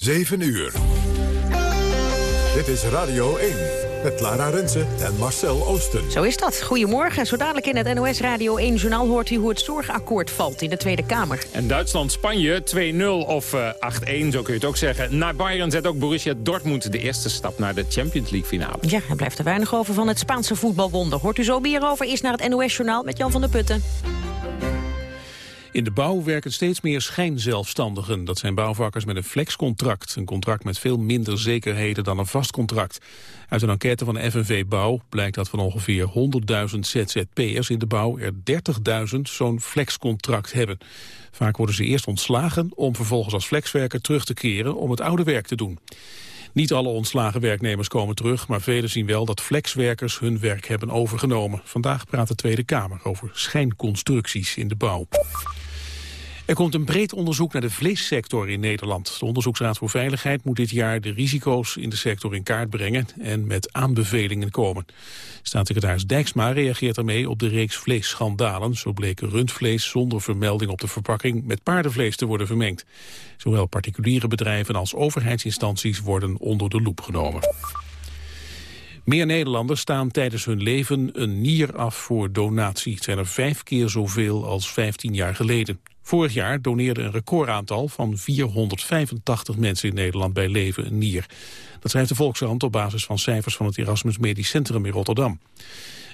7 uur. Dit is Radio 1 met Lara Rensen en Marcel Oosten. Zo is dat. Goedemorgen. Zo dadelijk in het NOS Radio 1-journaal hoort u hoe het zorgakkoord valt in de Tweede Kamer. En Duitsland-Spanje 2-0 of uh, eh, 8-1, zo kun je het ook zeggen. Na Bayern zet ook Borussia Dortmund de eerste stap naar de Champions League finale. Ja, er blijft er weinig over van het Spaanse voetbalwonder. Hoort u zo meer over? Eerst naar het NOS-journaal met Jan van der Putten. In de bouw werken steeds meer schijnzelfstandigen. Dat zijn bouwvakkers met een flexcontract. Een contract met veel minder zekerheden dan een vast contract. Uit een enquête van FNV Bouw blijkt dat van ongeveer 100.000 ZZP'ers in de bouw er 30.000 zo'n flexcontract hebben. Vaak worden ze eerst ontslagen om vervolgens als flexwerker terug te keren om het oude werk te doen. Niet alle ontslagen werknemers komen terug, maar velen zien wel dat flexwerkers hun werk hebben overgenomen. Vandaag praat de Tweede Kamer over schijnconstructies in de bouw. Er komt een breed onderzoek naar de vleessector in Nederland. De Onderzoeksraad voor Veiligheid moet dit jaar de risico's in de sector in kaart brengen en met aanbevelingen komen. Staatssecretaris Dijksma reageert ermee op de reeks vleesschandalen. Zo bleek rundvlees zonder vermelding op de verpakking met paardenvlees te worden vermengd. Zowel particuliere bedrijven als overheidsinstanties worden onder de loep genomen. Meer Nederlanders staan tijdens hun leven een nier af voor donatie. Het zijn er vijf keer zoveel als 15 jaar geleden. Vorig jaar doneerde een recordaantal van 485 mensen in Nederland bij leven een nier. Dat schrijft de Volkskrant op basis van cijfers van het Erasmus Medisch Centrum in Rotterdam.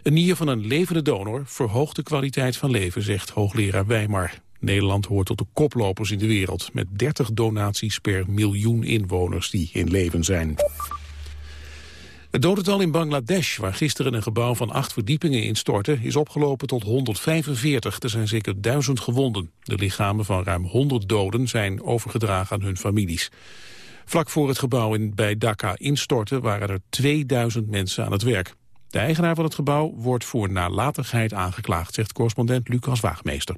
Een nier van een levende donor verhoogt de kwaliteit van leven, zegt hoogleraar Wijmar. Nederland hoort tot de koplopers in de wereld... met 30 donaties per miljoen inwoners die in leven zijn. Het dodental in Bangladesh, waar gisteren een gebouw van acht verdiepingen instortte, is opgelopen tot 145. Er zijn zeker duizend gewonden. De lichamen van ruim 100 doden zijn overgedragen aan hun families. Vlak voor het gebouw in, bij Dhaka instortte waren er 2000 mensen aan het werk. De eigenaar van het gebouw wordt voor nalatigheid aangeklaagd, zegt correspondent Lucas Waagmeester.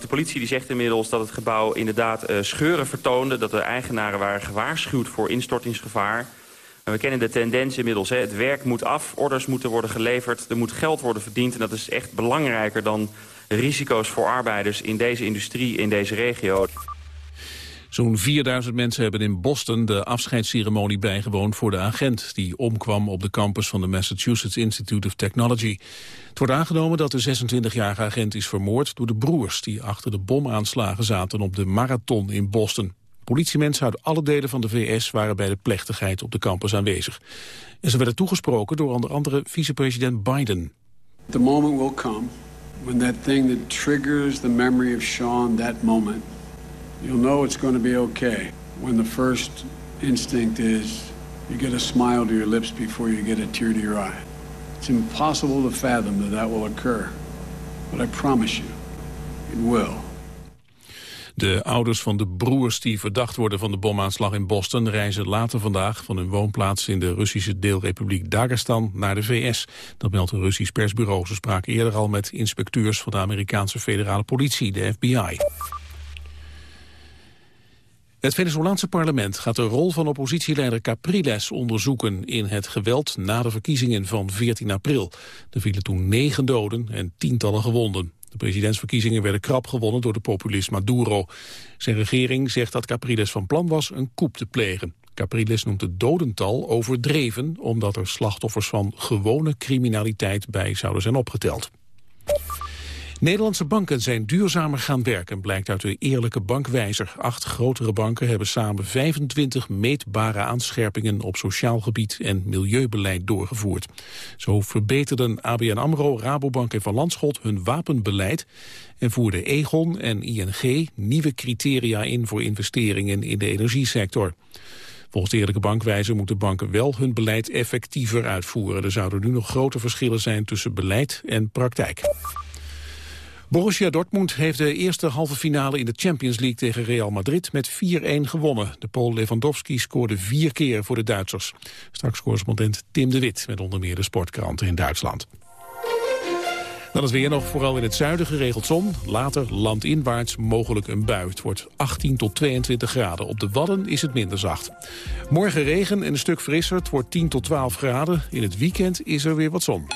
De politie die zegt inmiddels dat het gebouw inderdaad uh, scheuren vertoonde... dat de eigenaren waren gewaarschuwd voor instortingsgevaar we kennen de tendens inmiddels. Hè. Het werk moet af, orders moeten worden geleverd, er moet geld worden verdiend. En dat is echt belangrijker dan risico's voor arbeiders in deze industrie, in deze regio. Zo'n 4000 mensen hebben in Boston de afscheidsceremonie bijgewoond voor de agent die omkwam op de campus van de Massachusetts Institute of Technology. Het wordt aangenomen dat de 26-jarige agent is vermoord door de broers die achter de bomaanslagen zaten op de marathon in Boston. Politiemensen uit alle delen van de VS waren bij de plechtigheid op de campus aanwezig. En ze werden toegesproken door onder andere vicepresident Biden. The moment will come when that thing that triggers the memory of Sean, that moment, you'll know it's going to be okay. When the first instinct is you get a smile to your lips before you get a tear to your eye. It's impossible to fathom that that will occur. But I promise you, it will. De ouders van de broers die verdacht worden van de bomaanslag in Boston... reizen later vandaag van hun woonplaats in de Russische deelrepubliek Dagestan naar de VS. Dat meldt een Russisch persbureau. Ze spraken eerder al met inspecteurs van de Amerikaanse federale politie, de FBI. Het Venezolaanse parlement gaat de rol van oppositieleider Capriles onderzoeken in het geweld na de verkiezingen van 14 april. Er vielen toen negen doden en tientallen gewonden. De presidentsverkiezingen werden krap gewonnen door de populist Maduro. Zijn regering zegt dat Capriles van plan was een coup te plegen. Capriles noemt het dodental overdreven... omdat er slachtoffers van gewone criminaliteit bij zouden zijn opgeteld. Nederlandse banken zijn duurzamer gaan werken, blijkt uit de eerlijke bankwijzer. Acht grotere banken hebben samen 25 meetbare aanscherpingen op sociaal gebied en milieubeleid doorgevoerd. Zo verbeterden ABN AMRO, Rabobank en Van Landschot hun wapenbeleid en voerden Egon en ING nieuwe criteria in voor investeringen in de energiesector. Volgens de Eerlijke Bankwijzer moeten banken wel hun beleid effectiever uitvoeren. Er zouden nu nog grote verschillen zijn tussen beleid en praktijk. Borussia Dortmund heeft de eerste halve finale in de Champions League tegen Real Madrid met 4-1 gewonnen. De Pool Lewandowski scoorde vier keer voor de Duitsers. Straks correspondent Tim de Wit met onder meer de sportkranten in Duitsland. Dan is weer nog vooral in het zuiden geregeld zon. Later landinwaarts mogelijk een bui. Het wordt 18 tot 22 graden. Op de Wadden is het minder zacht. Morgen regen en een stuk frisser. Het wordt 10 tot 12 graden. In het weekend is er weer wat zon.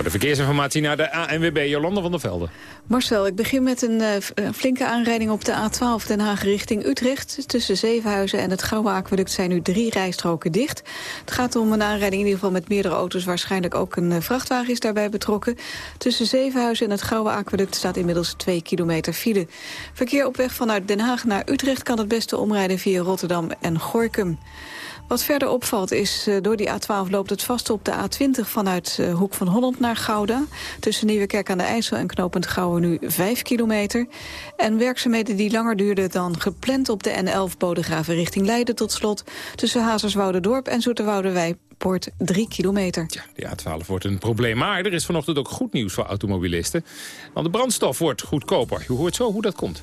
Voor de verkeersinformatie naar de ANWB Jolanda van der Velde. Marcel, ik begin met een uh, flinke aanrijding op de A12 Den Haag richting Utrecht. Tussen Zevenhuizen en het Gouwe Aqueduct zijn nu drie rijstroken dicht. Het gaat om een aanrijding in ieder geval met meerdere auto's. Waarschijnlijk ook een uh, vrachtwagen is daarbij betrokken. Tussen Zevenhuizen en het Gouwe Aqueduct staat inmiddels 2 kilometer file. Verkeer op weg vanuit Den Haag naar Utrecht kan het beste omrijden via Rotterdam en Gorkum. Wat verder opvalt is, uh, door die A12 loopt het vast op de A20 vanuit uh, Hoek van Holland naar Gouda. Tussen Nieuwekerk aan de IJssel en knooppunt Gouwen nu 5 kilometer. En werkzaamheden die langer duurden dan gepland op de N11 Bodegraven richting Leiden tot slot. Tussen Hazerswoude-dorp en Zoeterwoude-Wijpoort 3 kilometer. Ja, die A12 wordt een probleem. Maar er is vanochtend ook goed nieuws voor automobilisten. Want de brandstof wordt goedkoper. U hoort zo hoe dat komt.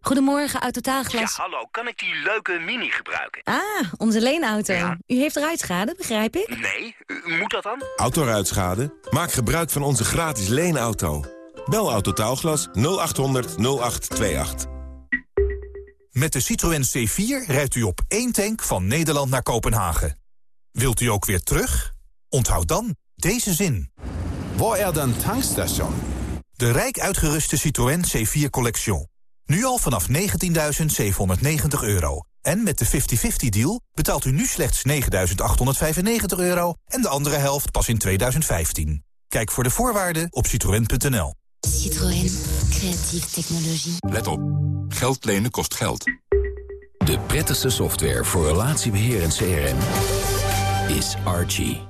Goedemorgen, Autotaalglas. Ja, hallo. Kan ik die leuke Mini gebruiken? Ah, onze leenauto. Ja. U heeft ruitschade, begrijp ik? Nee, u, moet dat dan? Autoruitschade? Maak gebruik van onze gratis leenauto. Bel Autotaalglas 0800 0828. Met de Citroën C4 rijdt u op één tank van Nederland naar Kopenhagen. Wilt u ook weer terug? Onthoud dan deze zin. Waar er dan tankstation? De rijk uitgeruste Citroën C4 Collection. Nu al vanaf 19.790 euro. En met de 50-50-deal betaalt u nu slechts 9.895 euro... en de andere helft pas in 2015. Kijk voor de voorwaarden op citroën.nl. Citroën. Creatieve technologie. Let op. Geld lenen kost geld. De prettigste software voor relatiebeheer en CRM is Archie.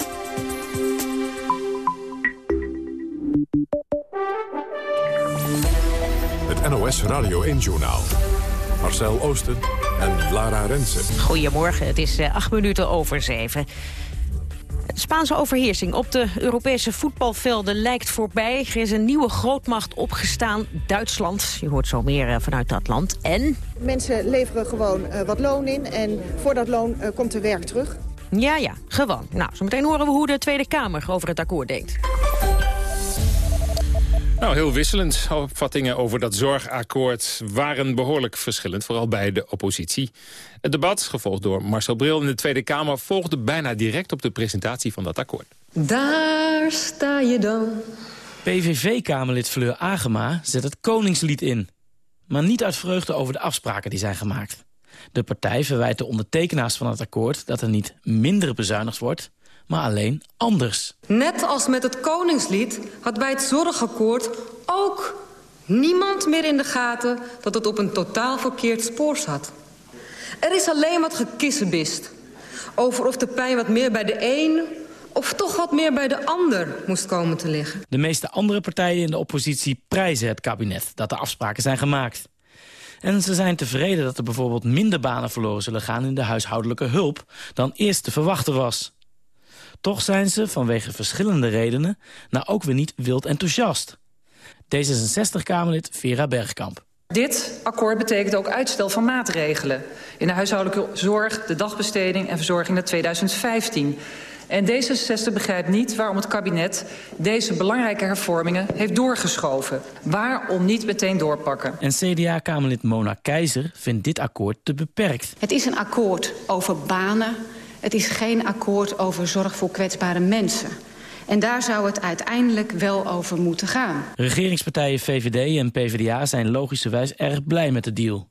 NOS Radio 1-journaal. Marcel Oosten en Lara Rensen. Goedemorgen, het is uh, acht minuten over zeven. De Spaanse overheersing op de Europese voetbalvelden lijkt voorbij. Er is een nieuwe grootmacht opgestaan, Duitsland. Je hoort zo meer uh, vanuit dat land. En? Mensen leveren gewoon uh, wat loon in en voor dat loon komt er werk terug. Ja, ja, gewoon. Nou, zometeen horen we hoe de Tweede Kamer over het akkoord denkt. Nou, heel wisselend. Opvattingen over dat zorgakkoord waren behoorlijk verschillend, vooral bij de oppositie. Het debat, gevolgd door Marcel Bril in de Tweede Kamer, volgde bijna direct op de presentatie van dat akkoord. Daar sta je dan. PVV-kamerlid Fleur Agema zet het Koningslied in. Maar niet uit vreugde over de afspraken die zijn gemaakt. De partij verwijt de ondertekenaars van het akkoord dat er niet minder bezuinigd wordt, maar alleen anders. Net als met het Koningslied had bij het zorgakkoord ook niemand meer in de gaten... dat het op een totaal verkeerd spoor zat. Er is alleen wat gekissenbist over of de pijn wat meer bij de een... of toch wat meer bij de ander moest komen te liggen. De meeste andere partijen in de oppositie prijzen het kabinet... dat de afspraken zijn gemaakt. En ze zijn tevreden dat er bijvoorbeeld minder banen verloren zullen gaan... in de huishoudelijke hulp dan eerst te verwachten was. Toch zijn ze, vanwege verschillende redenen, nou ook weer niet wild enthousiast. D66-Kamerlid Vera Bergkamp. Dit akkoord betekent ook uitstel van maatregelen... in de huishoudelijke zorg, de dagbesteding en verzorging naar 2015... En D66 begrijpt niet waarom het kabinet deze belangrijke hervormingen heeft doorgeschoven. Waarom niet meteen doorpakken? En CDA-Kamerlid Mona Keizer vindt dit akkoord te beperkt. Het is een akkoord over banen, het is geen akkoord over zorg voor kwetsbare mensen. En daar zou het uiteindelijk wel over moeten gaan. Regeringspartijen VVD en PvdA zijn logischerwijs erg blij met de deal.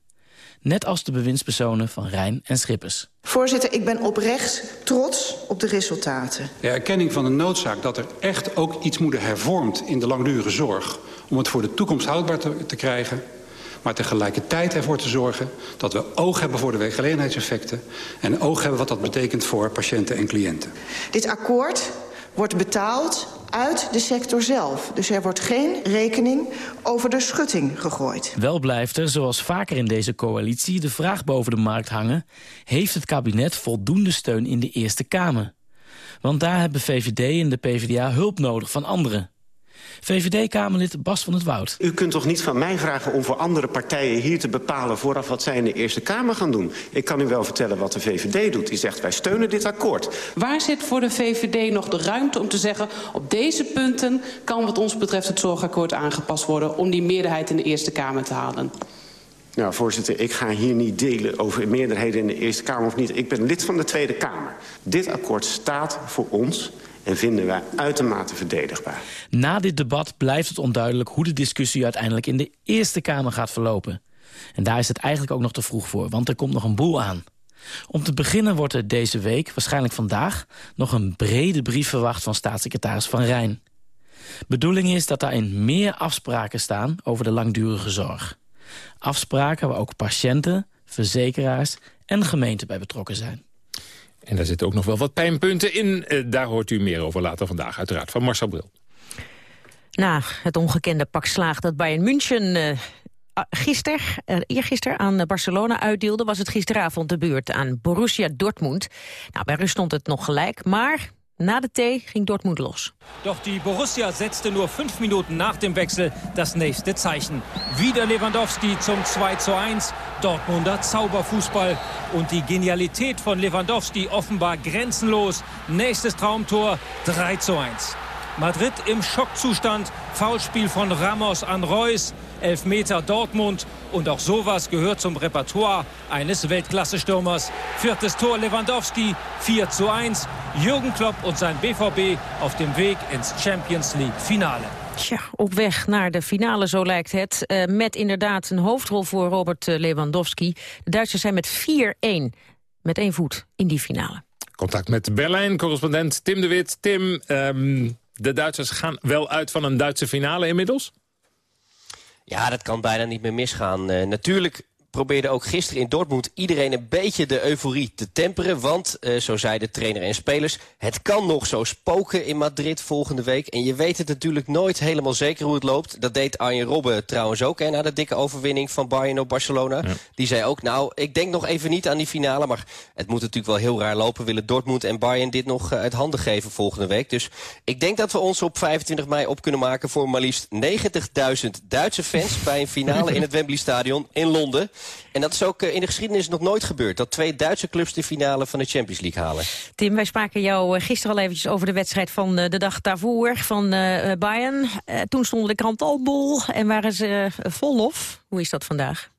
Net als de bewindspersonen van Rijn en Schippers. Voorzitter, ik ben oprecht trots op de resultaten. De erkenning van de noodzaak dat er echt ook iets moet hervormd in de langdurige zorg... om het voor de toekomst houdbaar te, te krijgen maar tegelijkertijd ervoor te zorgen dat we oog hebben voor de werkgelegenheidseffecten... en oog hebben wat dat betekent voor patiënten en cliënten. Dit akkoord wordt betaald uit de sector zelf. Dus er wordt geen rekening over de schutting gegooid. Wel blijft er, zoals vaker in deze coalitie, de vraag boven de markt hangen... heeft het kabinet voldoende steun in de Eerste Kamer? Want daar hebben VVD en de PvdA hulp nodig van anderen. VVD-Kamerlid Bas van het Woud. U kunt toch niet van mij vragen om voor andere partijen hier te bepalen... vooraf wat zij in de Eerste Kamer gaan doen? Ik kan u wel vertellen wat de VVD doet. Die zegt, wij steunen dit akkoord. Waar zit voor de VVD nog de ruimte om te zeggen... op deze punten kan wat ons betreft het zorgakkoord aangepast worden... om die meerderheid in de Eerste Kamer te halen? Nou, voorzitter, ik ga hier niet delen over meerderheden in de Eerste Kamer of niet. Ik ben lid van de Tweede Kamer. Dit akkoord staat voor ons en vinden wij uitermate verdedigbaar. Na dit debat blijft het onduidelijk hoe de discussie uiteindelijk in de Eerste Kamer gaat verlopen. En daar is het eigenlijk ook nog te vroeg voor, want er komt nog een boel aan. Om te beginnen wordt er deze week, waarschijnlijk vandaag... nog een brede brief verwacht van staatssecretaris Van Rijn. Bedoeling is dat daarin meer afspraken staan over de langdurige zorg. Afspraken waar ook patiënten, verzekeraars en gemeenten bij betrokken zijn. En daar zitten ook nog wel wat pijnpunten in. Uh, daar hoort u meer over later vandaag, uiteraard, van Marcel Bril. Na het ongekende pak slaag dat Bayern München uh, gisteren, uh, eergisteren aan Barcelona uitdeelde... was het gisteravond de beurt aan Borussia Dortmund. Nou, bij rust stond het nog gelijk, maar na de T ging Dortmund los. Doch die Borussia setzte nur fünf Minuten nach dem Wechsel das nächste Zeichen. Wieder Lewandowski zum 2 zu 1. Dortmunder Zauberfußball. Und die Genialität von Lewandowski offenbar grenzenlos. Nächstes Traumtor 3 zu 1. Madrid im Schockzustand. Foulspiel von Ramos an Reus. Elfmeter Dortmund. Und auch sowas gehört zum Repertoire eines Weltklasse-Stürmers. Viertes Tor Lewandowski, 4 zu 1. Jürgen Klopp und sein BVB auf dem Weg ins Champions League-Finale. Tja, op weg naar de finale, zo lijkt het. Uh, met inderdaad een hoofdrol voor Robert eh, Lewandowski. De Duitsers zijn met 4-1, met één voet, in die finale. Contact met Berlijn, correspondent Tim de Wit. Tim, um, de Duitsers gaan wel uit van een Duitse finale inmiddels? Ja, dat kan bijna niet meer misgaan. Uh, natuurlijk probeerde ook gisteren in Dortmund iedereen een beetje de euforie te temperen. Want, uh, zo zeiden trainer en spelers, het kan nog zo spoken in Madrid volgende week. En je weet het natuurlijk nooit helemaal zeker hoe het loopt. Dat deed Arjen Robben trouwens ook, hè, na de dikke overwinning van Bayern op Barcelona. Ja. Die zei ook, nou, ik denk nog even niet aan die finale. Maar het moet natuurlijk wel heel raar lopen. Willen Dortmund en Bayern dit nog uh, uit handen geven volgende week. Dus ik denk dat we ons op 25 mei op kunnen maken voor maar liefst 90.000 Duitse fans... bij een finale in het Wembley Stadion in Londen. En dat is ook in de geschiedenis nog nooit gebeurd. Dat twee Duitse clubs de finale van de Champions League halen. Tim, wij spraken jou gisteren al eventjes over de wedstrijd van de dag daarvoor van Bayern. Toen stonden de krant al bol en waren ze vol lof. Hoe is dat vandaag?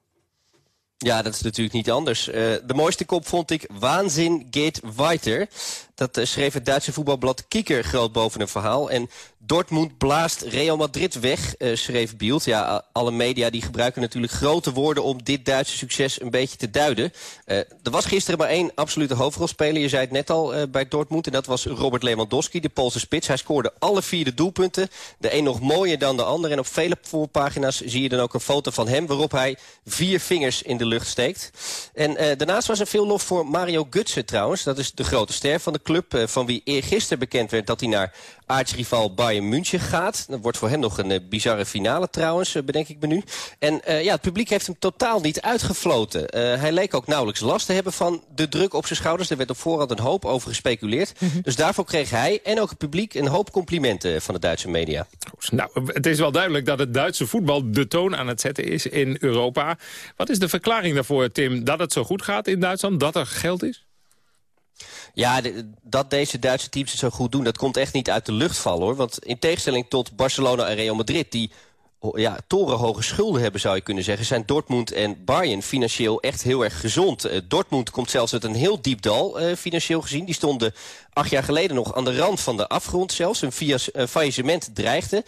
Ja, dat is natuurlijk niet anders. Uh, de mooiste kop vond ik Waanzin geht weiter. Dat uh, schreef het Duitse voetbalblad Kikker groot boven een verhaal. En Dortmund blaast Real Madrid weg, uh, schreef Bielt. Ja, alle media die gebruiken natuurlijk grote woorden... om dit Duitse succes een beetje te duiden. Uh, er was gisteren maar één absolute hoofdrolspeler. Je zei het net al uh, bij Dortmund. En dat was Robert Lewandowski, de Poolse spits. Hij scoorde alle vier de doelpunten. De een nog mooier dan de ander. En op vele voorpagina's zie je dan ook een foto van hem... waarop hij vier vingers in de lucht steekt. En daarnaast was er veel lof voor Mario Götze trouwens. Dat is de grote ster van de club. van wie eergisteren bekend werd dat hij naar aartsrivaal Bayern München gaat. Dat wordt voor hem nog een uh, bizarre finale trouwens, uh, bedenk ik me nu. En uh, ja, het publiek heeft hem totaal niet uitgefloten. hij leek ook nauwelijks last te hebben van de druk op zijn schouders. Er werd op voorhand een hoop over gespeculeerd. Mm -hmm. Dus daarvoor kreeg hij en ook het publiek een hoop complimenten van de Duitse media. Nou, het is wel duidelijk dat het Duitse voetbal de toon aan het zetten is in Europa. Wat is de verklaring daarvoor, Tim, dat het zo goed gaat in Duitsland? Dat er geld is? Ja, dat deze Duitse teams het zo goed doen, dat komt echt niet uit de lucht vallen hoor. Want in tegenstelling tot Barcelona en Real Madrid, die ja, torenhoge schulden hebben, zou je kunnen zeggen... zijn Dortmund en Bayern financieel echt heel erg gezond. Uh, Dortmund komt zelfs uit een heel diep dal, uh, financieel gezien. Die stonden acht jaar geleden nog aan de rand van de afgrond zelfs. Een uh, faillissement dreigde.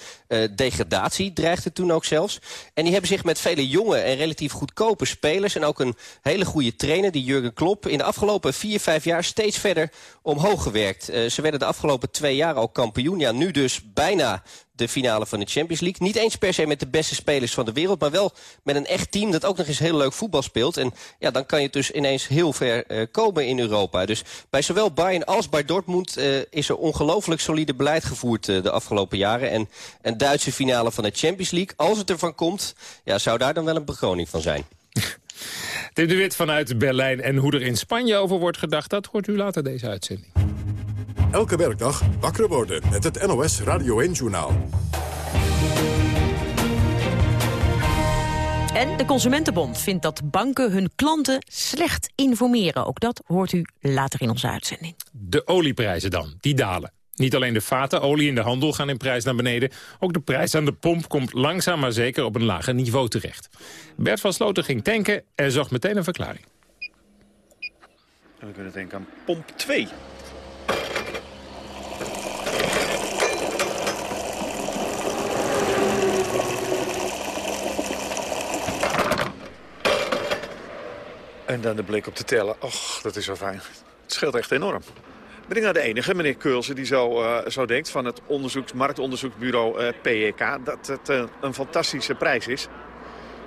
degradatie dreigde toen ook zelfs. En die hebben zich met vele jonge en relatief goedkope spelers... en ook een hele goede trainer, die Jurgen Klopp... in de afgelopen vier, vijf jaar steeds verder omhoog gewerkt. ze werden de afgelopen twee jaar al kampioen. Ja, nu dus bijna de finale van de Champions League. Niet eens per se met de beste spelers van de wereld... maar wel met een echt team dat ook nog eens heel leuk voetbal speelt. En ja, dan kan je dus ineens heel ver uh, komen in Europa. Dus bij zowel Bayern als bij Dortmund uh, is er ongelooflijk solide beleid gevoerd de afgelopen jaren. En een Duitse finale van de Champions League, als het ervan komt... Ja, zou daar dan wel een bekroning van zijn. Tim de Wit vanuit Berlijn en hoe er in Spanje over wordt gedacht... dat hoort u later deze uitzending. Elke werkdag wakker worden met het NOS Radio 1-journaal. En de Consumentenbond vindt dat banken hun klanten slecht informeren. Ook dat hoort u later in onze uitzending. De olieprijzen dan, die dalen. Niet alleen de vaten olie in de handel gaan in prijs naar beneden... ook de prijs aan de pomp komt langzaam maar zeker op een lager niveau terecht. Bert van Sloten ging tanken en zocht meteen een verklaring. We kunnen denken aan pomp 2. En dan de blik op de teller. Och, dat is zo fijn. Het scheelt echt enorm. Ben ik nou de enige, meneer Keulsen, die zo, uh, zo denkt van het onderzoeks, marktonderzoeksbureau uh, eh, PEK... dat het uh, een fantastische prijs is?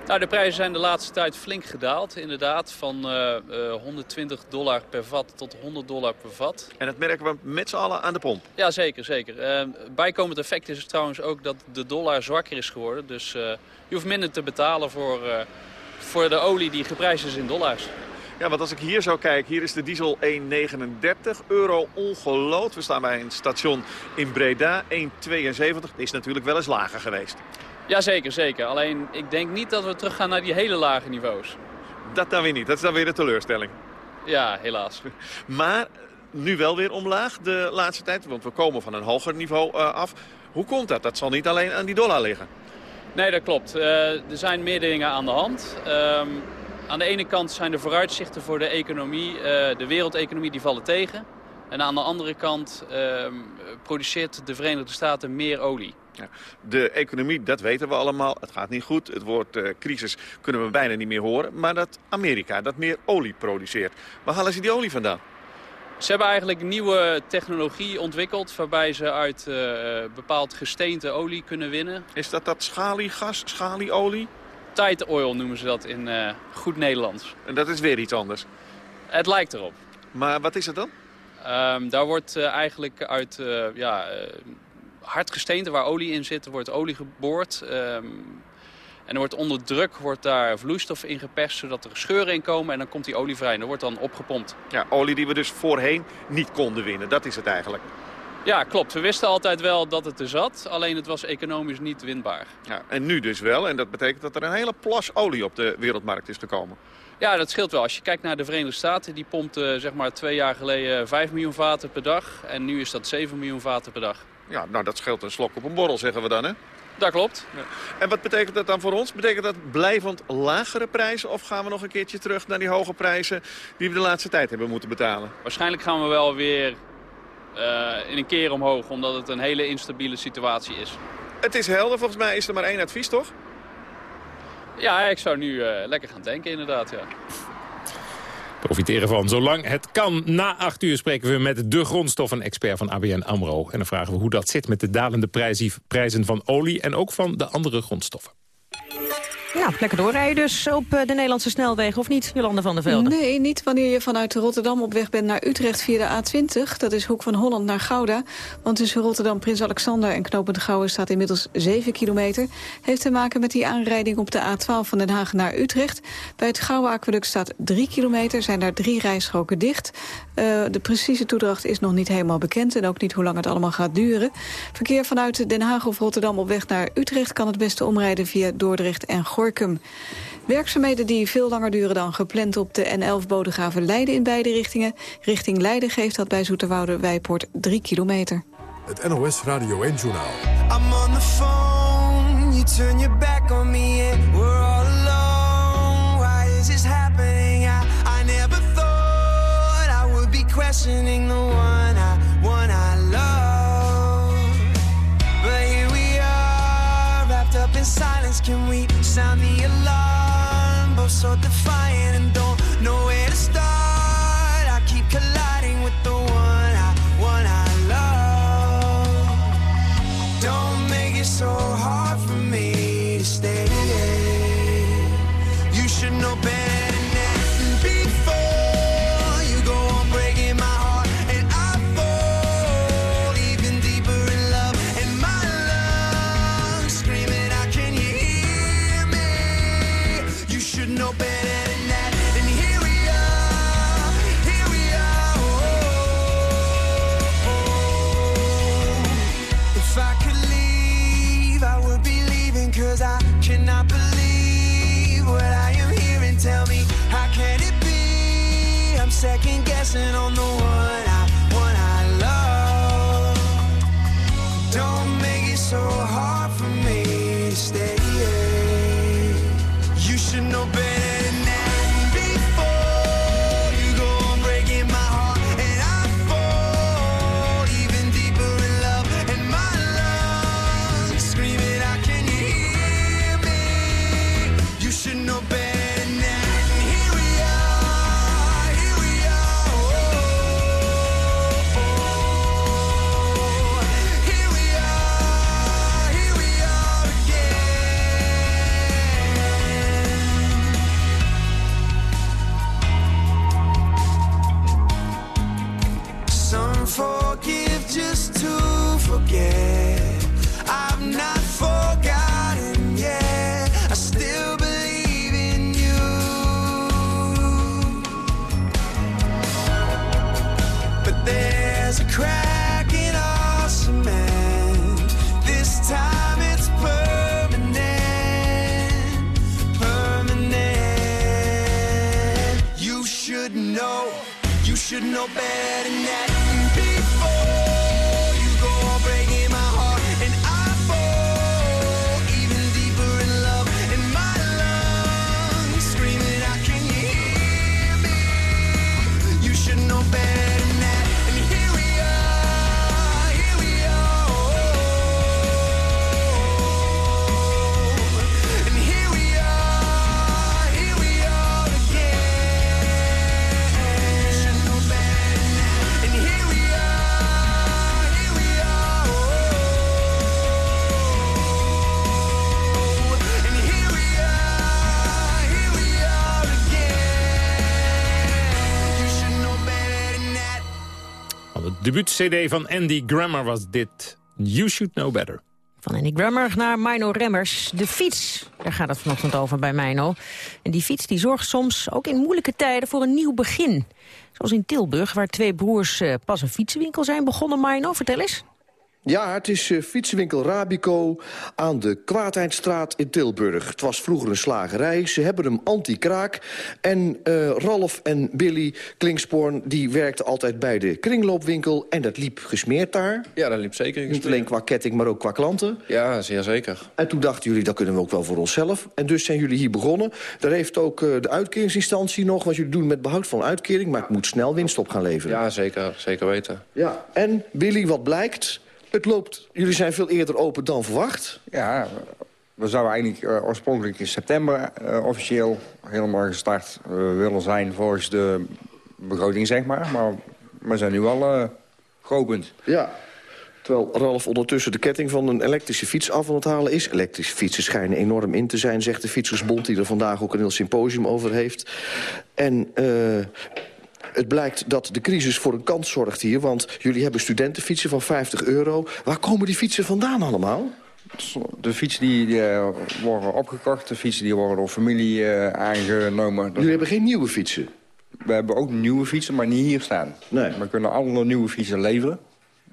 Nou, de prijzen zijn de laatste tijd flink gedaald, inderdaad. Van 120 dollar per vat tot 100 dollar per vat. En dat merken we met z'n allen aan de pomp? Ja, zeker. zeker. bijkomend effect is trouwens ook dat de dollar zwakker is geworden. Dus je hoeft minder te betalen voor voor de olie die geprijsd is in dollars. Ja, want als ik hier zo kijk, hier is de diesel 1,39 euro ongelood. We staan bij een station in Breda, 1,72. Is natuurlijk wel eens lager geweest. Ja, zeker, zeker. Alleen, ik denk niet dat we teruggaan naar die hele lage niveaus. Dat dan weer niet. Dat is dan weer de teleurstelling. Ja, helaas. Maar nu wel weer omlaag de laatste tijd, want we komen van een hoger niveau uh, af. Hoe komt dat? Dat zal niet alleen aan die dollar liggen. Nee, dat klopt. Uh, er zijn meer dingen aan de hand. Um, aan de ene kant zijn de vooruitzichten voor de economie, uh, de wereldeconomie, die vallen tegen. En aan de andere kant uh, produceert de Verenigde Staten meer olie. Ja, de economie, dat weten we allemaal. Het gaat niet goed. Het woord uh, crisis kunnen we bijna niet meer horen. Maar dat Amerika dat meer olie produceert. Waar halen ze die olie vandaan? Ze hebben eigenlijk nieuwe technologie ontwikkeld... waarbij ze uit uh, bepaald gesteente olie kunnen winnen. Is dat dat schaliegas, schalieolie? Tight oil noemen ze dat in uh, goed Nederlands. En dat is weer iets anders? Het lijkt erop. Maar wat is het dan? Um, daar wordt uh, eigenlijk uit ja, hard gesteente waar olie in zit, wordt olie geboord... Um, en er wordt onder druk wordt daar vloeistof in geperst, zodat er scheuren in komen. En dan komt die olie vrij en dat wordt dan opgepompt. Ja, olie die we dus voorheen niet konden winnen. Dat is het eigenlijk. Ja, klopt. We wisten altijd wel dat het er zat. Alleen het was economisch niet winbaar. Ja, en nu dus wel. En dat betekent dat er een hele plas olie op de wereldmarkt is gekomen. Ja, dat scheelt wel. Als je kijkt naar de Verenigde Staten, die pompte zeg maar twee jaar geleden 5 miljoen vaten per dag. En nu is dat 7 miljoen vaten per dag. Ja, nou dat scheelt een slok op een borrel, zeggen we dan, hè? Dat klopt. Ja. En wat betekent dat dan voor ons? Betekent dat blijvend lagere prijzen? Of gaan we nog een keertje terug naar die hoge prijzen die we de laatste tijd hebben moeten betalen? Waarschijnlijk gaan we wel weer in een keer omhoog, omdat het een hele instabiele situatie is. Het is helder, volgens mij is er maar één advies, toch? Ja, ik zou nu uh, lekker gaan denken inderdaad, ja profiteren van. Zolang het kan, na acht uur spreken we met de grondstoffen-expert van ABN AMRO. En dan vragen we hoe dat zit met de dalende prijzen van olie en ook van de andere grondstoffen. Nou, lekker doorrijden dus op eh, de Nederlandse snelwegen, of niet, Jolande van der Velde? Nee, niet wanneer je vanuit Rotterdam op weg bent naar Utrecht via de A20. Dat is hoek van Holland naar Gouda. Want tussen Rotterdam, Prins Alexander en Knopend Gouwen staat inmiddels 7 kilometer. Heeft te maken met die aanrijding op de A12 van Den Haag naar Utrecht. Bij het Gouwe Aqueduct staat 3 kilometer, zijn daar drie rijstroken dicht. Uh, de precieze toedracht is nog niet helemaal bekend en ook niet hoe lang het allemaal gaat duren. Verkeer vanuit Den Haag of Rotterdam op weg naar Utrecht kan het beste omrijden via Dordrecht en Gorkum. Werkzaamheden die veel langer duren dan gepland op de N11 Bodegraven Leiden in beide richtingen. Richting Leiden geeft dat bij Zoeterwoude Wijpoort 3 kilometer. Het NOS Radio 1 Journaal. I'm on the phone, you turn your back on me and we're all alone. Why is this happening? I, I never thought I would be questioning the one sound the alarm? Both so defiant and don't know where to start. I keep colliding with the one I, one I love. Don't make it so hard debuut-cd van Andy Grammer was dit. You Should Know Better. Van Andy Grammer naar Mino Remmers. De fiets, daar gaat het vanochtend over bij Mino. En die fiets die zorgt soms, ook in moeilijke tijden, voor een nieuw begin. Zoals in Tilburg, waar twee broers eh, pas een fietsenwinkel zijn begonnen. Mino, vertel eens. Ja, het is eh, fietsenwinkel Rabico aan de Kwaadheidstraat in Tilburg. Het was vroeger een slagerij, ze hebben hem anti-kraak. En eh, Ralf en Billy Klingspoorn die werkten altijd bij de kringloopwinkel... en dat liep gesmeerd daar. Ja, dat liep zeker Niet gesmeerd. alleen qua ketting, maar ook qua klanten. Ja, zeer zeker. En toen dachten jullie, dat kunnen we ook wel voor onszelf. En dus zijn jullie hier begonnen. Daar heeft ook eh, de uitkeringsinstantie nog... want jullie doen met behoud van uitkering... maar het moet snel winst op gaan leveren. Ja, zeker, zeker weten. Ja, en Billy, wat blijkt? Het loopt, jullie zijn veel eerder open dan verwacht. Ja, we zouden eigenlijk eh, oorspronkelijk in september eh, officieel helemaal gestart eh, willen zijn volgens de begroting, zeg maar. Maar we zijn nu al geopend. Ja. Terwijl Ralf ondertussen de ketting van een elektrische fiets af aan het halen is. Elektrische fietsen schijnen enorm in te zijn, zegt de Fietsersbond... die er vandaag ook een heel symposium over heeft. En het blijkt dat de crisis voor een kans zorgt hier... want jullie hebben studentenfietsen van 50 euro. Waar komen die fietsen vandaan allemaal? De fietsen die, die, eh, worden opgekocht, de fietsen die worden door familie eh, aangenomen. Jullie hebben geen nieuwe fietsen? We hebben ook nieuwe fietsen, maar niet hier staan. Nee. We kunnen alle nieuwe fietsen leveren.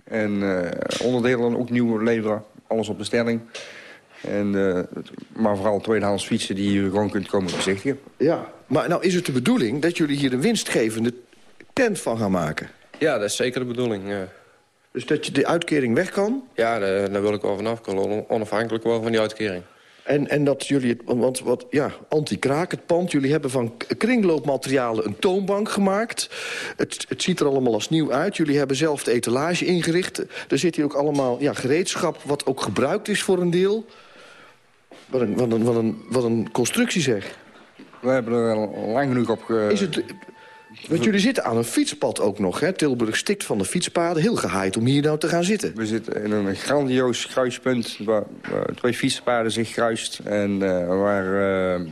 En eh, onderdelen ook nieuw leveren. Alles op bestelling. En, maar vooral tweedehands fietsen die je gewoon kunt komen bezichtigen. Ja, maar nou is het de bedoeling dat jullie hier een winstgevende tent van gaan maken? Ja, dat is zeker de bedoeling. ja. Dus dat je de uitkering weg kan? Ja, daar, daar wil ik wel vanaf. Ik on- onafhankelijk worden van die uitkering. En, en dat jullie, het, want wat, ja, anti-kraak, het pand... jullie hebben van kringloopmaterialen een toonbank gemaakt. Het, het ziet er allemaal als nieuw uit. Jullie hebben zelf de etalage ingericht. Er zit hier ook allemaal ja, gereedschap wat ook gebruikt is voor een deel. Wat een, wat een, wat een, wat een constructie zeg. We hebben er al lang genoeg op... Ge... Is het, want jullie zitten aan een fietspad ook nog, hè? Tilburg stikt van de fietspaden. Heel gehaaid om hier nou te gaan zitten. We zitten in een grandioos kruispunt waar, waar twee fietspaden zich kruist... en eh, waar eh, eh,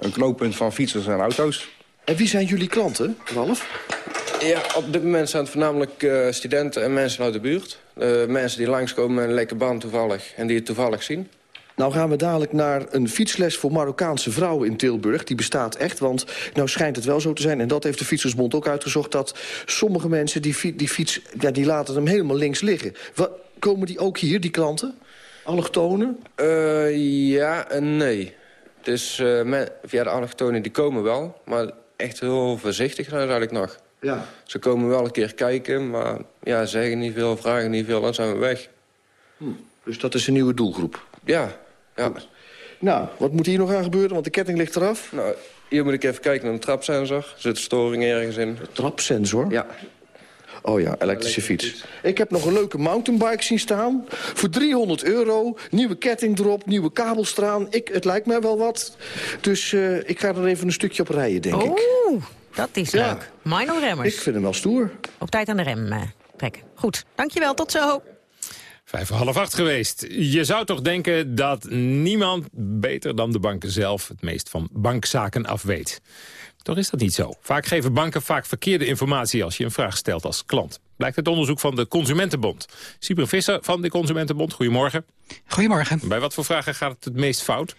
een knooppunt van fietsers en auto's. En wie zijn jullie klanten, Ralf? Ja, op dit moment zijn het voornamelijk eh, studenten en mensen uit de buurt. Eh, mensen die langskomen met een lekker band toevallig en die het toevallig zien. Nou gaan we dadelijk naar een fietsles voor Marokkaanse vrouwen in Tilburg. Die bestaat echt, want nou schijnt het wel zo te zijn... en dat heeft de Fietsersbond ook uitgezocht... dat sommige mensen die, fi- die fiets, ja, die laten hem helemaal links liggen. Wa- komen die ook hier, die klanten? Allochtonen? Eh, ja en nee. Dus eh, me- via de allochtonen die komen wel, maar echt heel voorzichtig zijn eigenlijk nog. Ja. Ze komen wel een keer kijken, maar ja, zeggen niet veel, vragen niet veel, dan zijn we weg. Dus dat is een nieuwe doelgroep? Ja, ja. Nou, wat moet hier nog aan gebeuren? Want de ketting ligt eraf. Nou, hier moet ik even kijken naar de trapsensor. Er zit een storing ergens in. De trapsensor? Ja. Oh ja, elektrische fiets. Ik heb nog een leuke mountainbike zien staan. Voor 300 euro. Nieuwe ketting erop, nieuwe kabelstraan. Ik, het lijkt mij wel wat. Dus eh, ik ga er even een stukje op rijden, denk ik. Oeh, dat is Ja. leuk. Mino Remmers. Ik vind hem wel stoer. Op tijd aan de rem eh, trekken. Goed, dankjewel. Tot zo. Vijf voor half acht geweest. Je zou toch denken dat niemand beter dan de banken zelf... het meest van bankzaken af weet. Toch is dat niet zo. Vaak geven banken vaak verkeerde informatie als je een vraag stelt als klant. Blijkt het onderzoek van de Consumentenbond. Sieber Visser van de Consumentenbond, goedemorgen. Goedemorgen. Bij wat voor vragen gaat het het meest fout?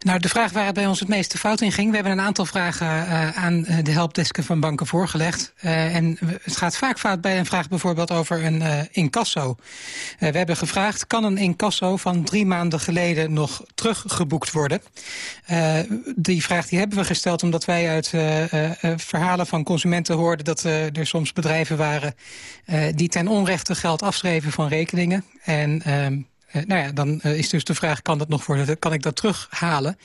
Nou, de vraag waar het bij ons het meeste fout in ging... we hebben een aantal vragen eh, aan eh, de helpdesken van banken voorgelegd. Eh, en het gaat vaak fout bij een vraag bijvoorbeeld over een incasso. We hebben gevraagd, kan een incasso van drie maanden geleden... nog teruggeboekt worden? Die vraag die hebben we gesteld omdat wij uit verhalen van consumenten hoorden... dat er soms bedrijven waren die ten onrechte geld afschreven van rekeningen. En... ehm, eh, nou ja, dan eh, is dus de vraag, kan dat nog worden, kan ik dat terughalen?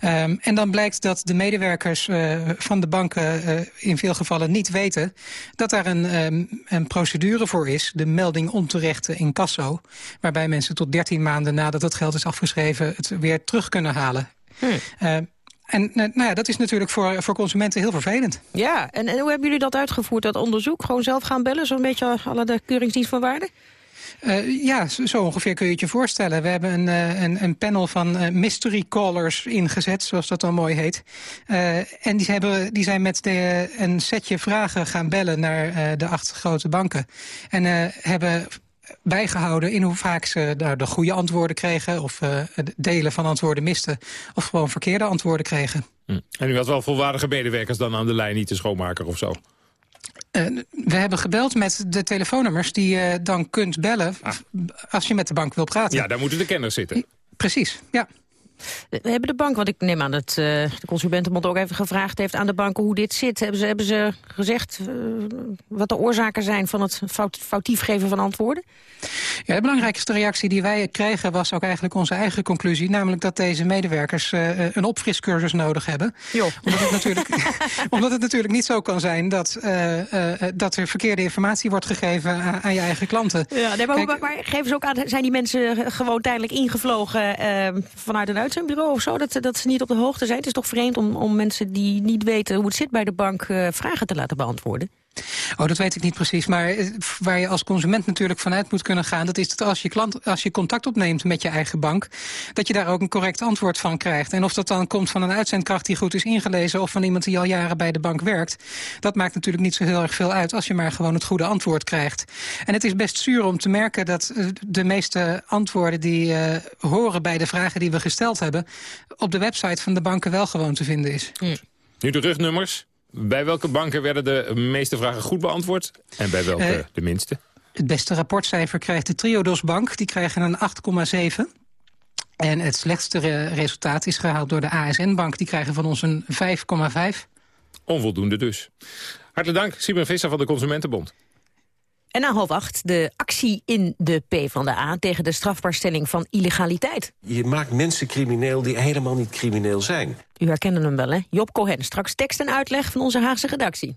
Ehm, en dan blijkt dat de medewerkers eh, van de banken in veel gevallen niet weten... dat daar een, ehm, een procedure voor is, de melding onterechte incasso... waarbij mensen tot 13 maanden nadat het geld is afgeschreven... het weer terug kunnen halen. Eh, en eh, nou ja, dat is natuurlijk voor, voor consumenten heel vervelend. Ja, en, en hoe hebben jullie dat uitgevoerd, dat onderzoek? Gewoon zelf gaan bellen, zo'n beetje alle de keuringsdienst van waarde? Eh, ja, zo ongeveer kun je het je voorstellen. We hebben een, eh, een, een panel van eh, mystery callers ingezet, zoals dat dan mooi heet. En die, hebben, die zijn met een setje vragen gaan bellen naar de acht grote banken. En hebben bijgehouden in hoe vaak ze daar de goede antwoorden kregen... of delen van antwoorden misten, of gewoon verkeerde antwoorden kregen. Hm. En u had wel volwaardige medewerkers dan aan de lijn, niet de schoonmaker of zo? Eh, we hebben gebeld met de telefoonnummers die je dan kunt bellen... als je met de bank wil praten. Ja, daar moeten de kenners zitten. Precies, ja. We hebben de bank, want ik neem aan dat eh, de Consumentenbond ook even gevraagd heeft aan de banken hoe dit zit. Hebben ze, hebben ze gezegd eh, wat de oorzaken zijn van het fout, foutief geven van antwoorden? Ja, de belangrijkste reactie die wij kregen was ook eigenlijk onze eigen conclusie. Namelijk dat deze medewerkers eh, een opfriscursus nodig hebben. Omdat, het natuurlijk, omdat het natuurlijk niet zo kan zijn dat, dat er verkeerde informatie wordt gegeven aan, aan je eigen klanten. Ja, nee, maar, maar, maar geven ze ook aan, zijn die mensen gewoon tijdelijk ingevlogen eh, vanuit een uitzendbureau of zo? Dat, dat ze niet op de hoogte zijn? Het is toch vreemd om, om mensen die niet weten hoe het zit bij de bank eh, vragen te laten beantwoorden? Oh, dat weet ik niet precies. Maar eh, waar je als consument natuurlijk vanuit moet kunnen gaan... dat is dat als je, klant, als je contact opneemt met je eigen bank... dat je daar ook een correct antwoord van krijgt. En of dat dan komt van een uitzendkracht die goed is ingelezen... of van iemand die al jaren bij de bank werkt... dat maakt natuurlijk niet zo heel erg veel uit... als je maar gewoon het goede antwoord krijgt. En het is best zuur om te merken dat eh, de meeste antwoorden... die eh, horen bij de vragen die we gesteld hebben... op de website van de banken wel gewoon te vinden is. Nu de rugnummers. Bij welke banken werden de meeste vragen goed beantwoord? En bij welke Eh, de minste? Het beste rapportcijfer krijgt de Triodos Bank. Die krijgen een 8,7. En het slechtste re- resultaat is gehaald door de ASN-bank. Die krijgen van ons een 5,5. Onvoldoende dus. Hartelijk dank, Simon Visser van de Consumentenbond. En na half acht de actie in de PvdA tegen de strafbaarstelling van illegaliteit. Je maakt mensen crimineel die helemaal niet crimineel zijn. U herkende hem wel, hè? Job Cohen. Straks tekst en uitleg van onze Haagse redactie.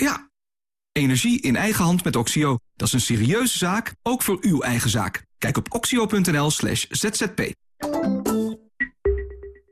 Ja. Energie in eigen hand met Oxio. Dat is een serieuze zaak, ook voor uw eigen zaak. Kijk op oxio.nl slash zzp.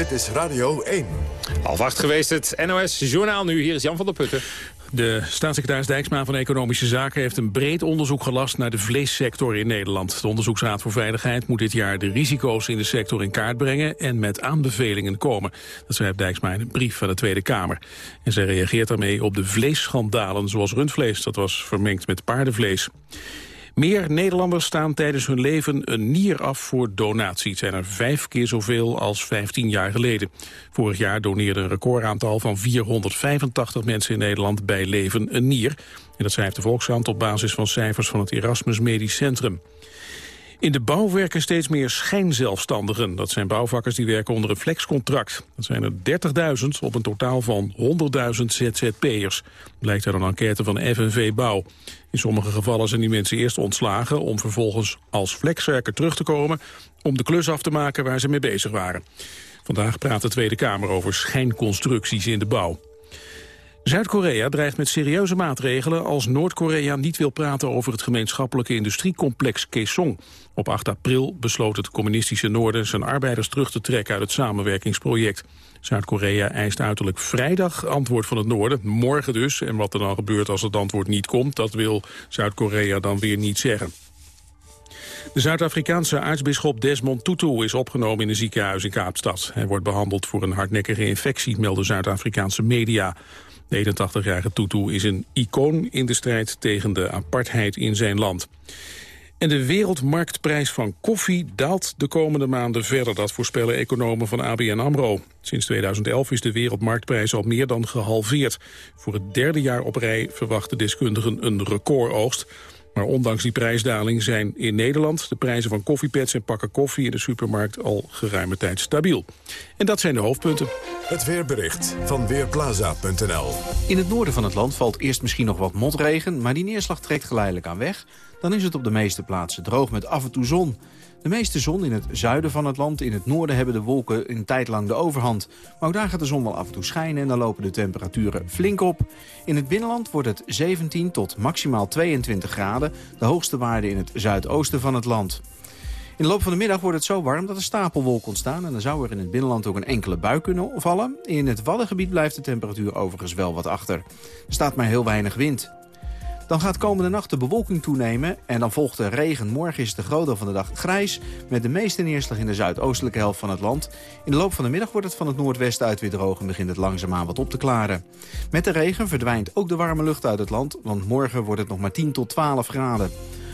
Dit is Radio 1. Half acht geweest het NOS-journaal nu. Hier is Jan van der Putten. De staatssecretaris Dijksma van Economische Zaken heeft een breed onderzoek gelast naar de vleessector in Nederland. De Onderzoeksraad voor Veiligheid moet dit jaar de risico's in de sector in kaart brengen en met aanbevelingen komen. Dat schrijft Dijksma in een brief van de Tweede Kamer. En zij reageert daarmee op de vleesschandalen zoals rundvlees, dat was vermengd met paardenvlees. Meer Nederlanders staan tijdens hun leven een nier af voor donatie. Het zijn er vijf keer zoveel als 15 jaar geleden. Vorig jaar doneerde een recordaantal van 485 mensen in Nederland bij leven een nier. En dat schrijft de Volkskrant op basis van cijfers van het Erasmus Medisch Centrum. In de bouw werken steeds meer schijnzelfstandigen. Dat zijn bouwvakkers die werken onder een flexcontract. Dat zijn er 30.000 op een totaal van 100.000 ZZP'ers. Blijkt uit een enquête van FNV Bouw. In sommige gevallen zijn die mensen eerst ontslagen... om vervolgens als flexwerker terug te komen... om de klus af te maken waar ze mee bezig waren. Vandaag praat de Tweede Kamer over schijnconstructies in de bouw. Zuid-Korea dreigt met serieuze maatregelen als Noord-Korea niet wil praten over het gemeenschappelijke industriecomplex Kaesong. Op 8 april besloot het communistische Noorden zijn arbeiders terug te trekken uit het samenwerkingsproject. Zuid-Korea eist uiterlijk vrijdag antwoord van het Noorden, morgen dus. En wat er dan gebeurt als het antwoord niet komt, dat wil Zuid-Korea dan weer niet zeggen. De Zuid-Afrikaanse aartsbisschop Desmond Tutu is opgenomen in een ziekenhuis in Kaapstad. Hij wordt behandeld voor een hardnekkige infectie, melden Zuid-Afrikaanse media. De 81-jarige Tutu is een icoon in de strijd tegen de apartheid in zijn land. En de wereldmarktprijs van koffie daalt de komende maanden verder. Dat voorspellen economen van ABN AMRO. Sinds 2011 is de wereldmarktprijs al meer dan gehalveerd. Voor het derde jaar op rij verwachten deskundigen een recordoogst. Maar ondanks die prijsdaling zijn in Nederland de prijzen van koffiepads en pakken koffie in de supermarkt al geruime tijd stabiel. En dat zijn de hoofdpunten. Het weerbericht van Weerplaza.nl In het noorden van het land valt eerst misschien nog wat motregen... maar die neerslag trekt geleidelijk aan weg. Dan is het op de meeste plaatsen droog met af en toe zon. De meeste zon in het zuiden van het land. In het noorden hebben de wolken een tijd lang de overhand. Maar ook daar gaat de zon wel af en toe schijnen... en dan lopen de temperaturen flink op. In het binnenland wordt het 17 tot maximaal 22 graden. De hoogste waarde in het zuidoosten van het land. In de loop van de middag wordt het zo warm dat er stapelwolken ontstaan... en dan zou er in het binnenland ook een enkele bui kunnen vallen. In het Waddengebied blijft de temperatuur overigens wel wat achter. Er staat maar heel weinig wind. Dan gaat komende nacht de bewolking toenemen en dan volgt de regen. Morgen is de groot deel van de dag grijs... met de meeste neerslag in de zuidoostelijke helft van het land. In de loop van de middag wordt het van het noordwesten uit weer droog... en begint het langzaamaan wat op te klaren. Met de regen verdwijnt ook de warme lucht uit het land... want morgen wordt het nog maar 10 tot 12 graden.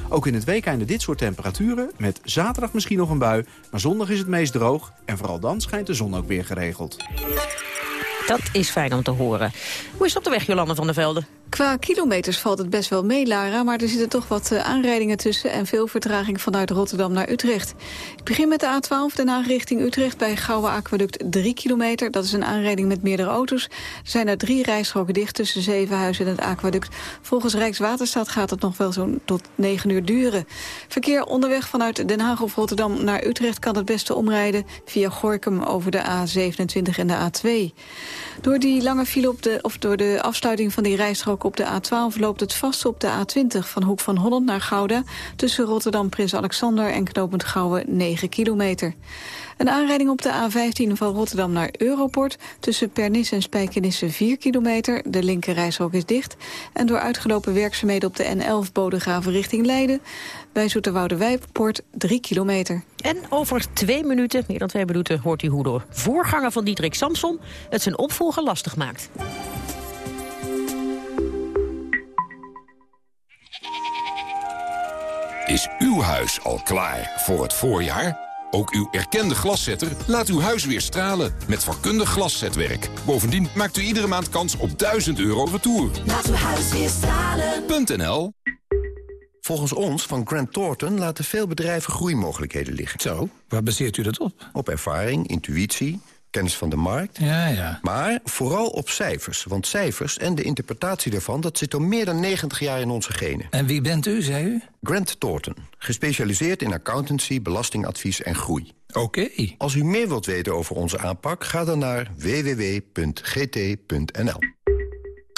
Ook in het weekende dit soort temperaturen. Met zaterdag misschien nog een bui, maar zondag is het meest droog. En vooral dan schijnt de zon ook weer geregeld. Dat is fijn om te horen. Hoe is het op de weg, Jolande van der Velde? Qua kilometers valt het best wel mee, Lara... maar er zitten toch wat uh, aanrijdingen tussen... en veel vertraging vanuit Rotterdam naar Utrecht. Ik begin met de A12, daarna richting Utrecht... bij Gouwe Aquaduct 3 kilometer. Dat is een aanrijding met meerdere auto's. Er zijn er drie rijstroken dicht tussen Zevenhuizen en het aquaduct. Volgens Rijkswaterstaat gaat het nog wel zo'n tot 9 uur duren. Verkeer onderweg vanuit Den Haag of Rotterdam naar Utrecht... kan het beste omrijden via Gorkum over de A27 en de A2. Door die lange file op de, of door de afsluiting van die rijstrook op de A12 loopt het vast op de A20 van Hoek van Holland naar Gouda... tussen Rotterdam Prins Alexander en knooppunt Gouwen 9 kilometer. Een aanrijding op de A15 van Rotterdam naar Europort... tussen Pernis en Spijkenisse 4 kilometer. De linker is dicht. En door uitgelopen werkzaamheden op de N11 Bodegraven richting Leiden... bij Zoeterwoude Wijpoort 3 kilometer. En over twee minuten, meer dan twee minuten, hoort u hoe de voorganger van Diederik Samson... het zijn opvolger lastig maakt. Is uw huis al klaar voor het voorjaar? Ook uw erkende glaszetter laat uw huis weer stralen met vakkundig glaszetwerk. Bovendien maakt u iedere maand kans op 1000 euro retour. Laat uw huis weer stralen. Volgens ons van Grant Thornton laten veel bedrijven groeimogelijkheden liggen. Zo, waar baseert u dat op? Op ervaring, intuïtie, kennis van de markt. Ja, ja. Maar vooral op cijfers. Want cijfers en de interpretatie daarvan... dat zit al meer dan 90 jaar in onze genen. En wie bent u, zei u? Grant Thornton. Gespecialiseerd in accountancy, belastingadvies en groei. Oké. Als u meer wilt weten over onze aanpak... ga dan naar www.gt.nl.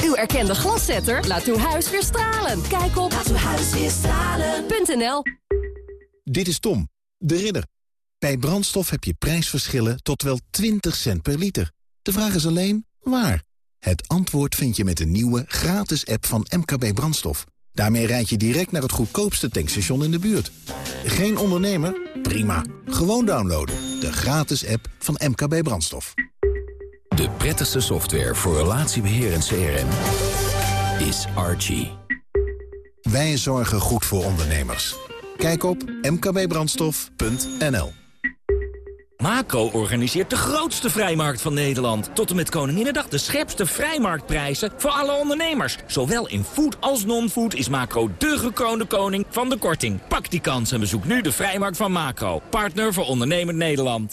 Uw erkende glaszetter laat uw huis weer stralen. Kijk op laatuwhuisweerstralen.nl Dit is Tom, de ridder. Bij brandstof heb je prijsverschillen tot wel 20 cent per liter. De vraag is alleen, waar? Het antwoord vind je met de nieuwe gratis app van MKB Brandstof. Daarmee rijd je direct naar het goedkoopste tankstation in de buurt. Geen ondernemer? Prima. Gewoon downloaden. De gratis app van MKB Brandstof. De prettigste software voor relatiebeheer en CRM is Archie. Wij zorgen goed voor ondernemers. Kijk op mkbbrandstof.nl Macro organiseert de grootste vrijmarkt van Nederland. Tot en met Koninginnedag de scherpste vrijmarktprijzen voor alle ondernemers. Zowel in food als non-food is Macro de gekroonde koning van de korting. Pak die kans en bezoek nu de vrijmarkt van Macro. Partner voor ondernemend Nederland.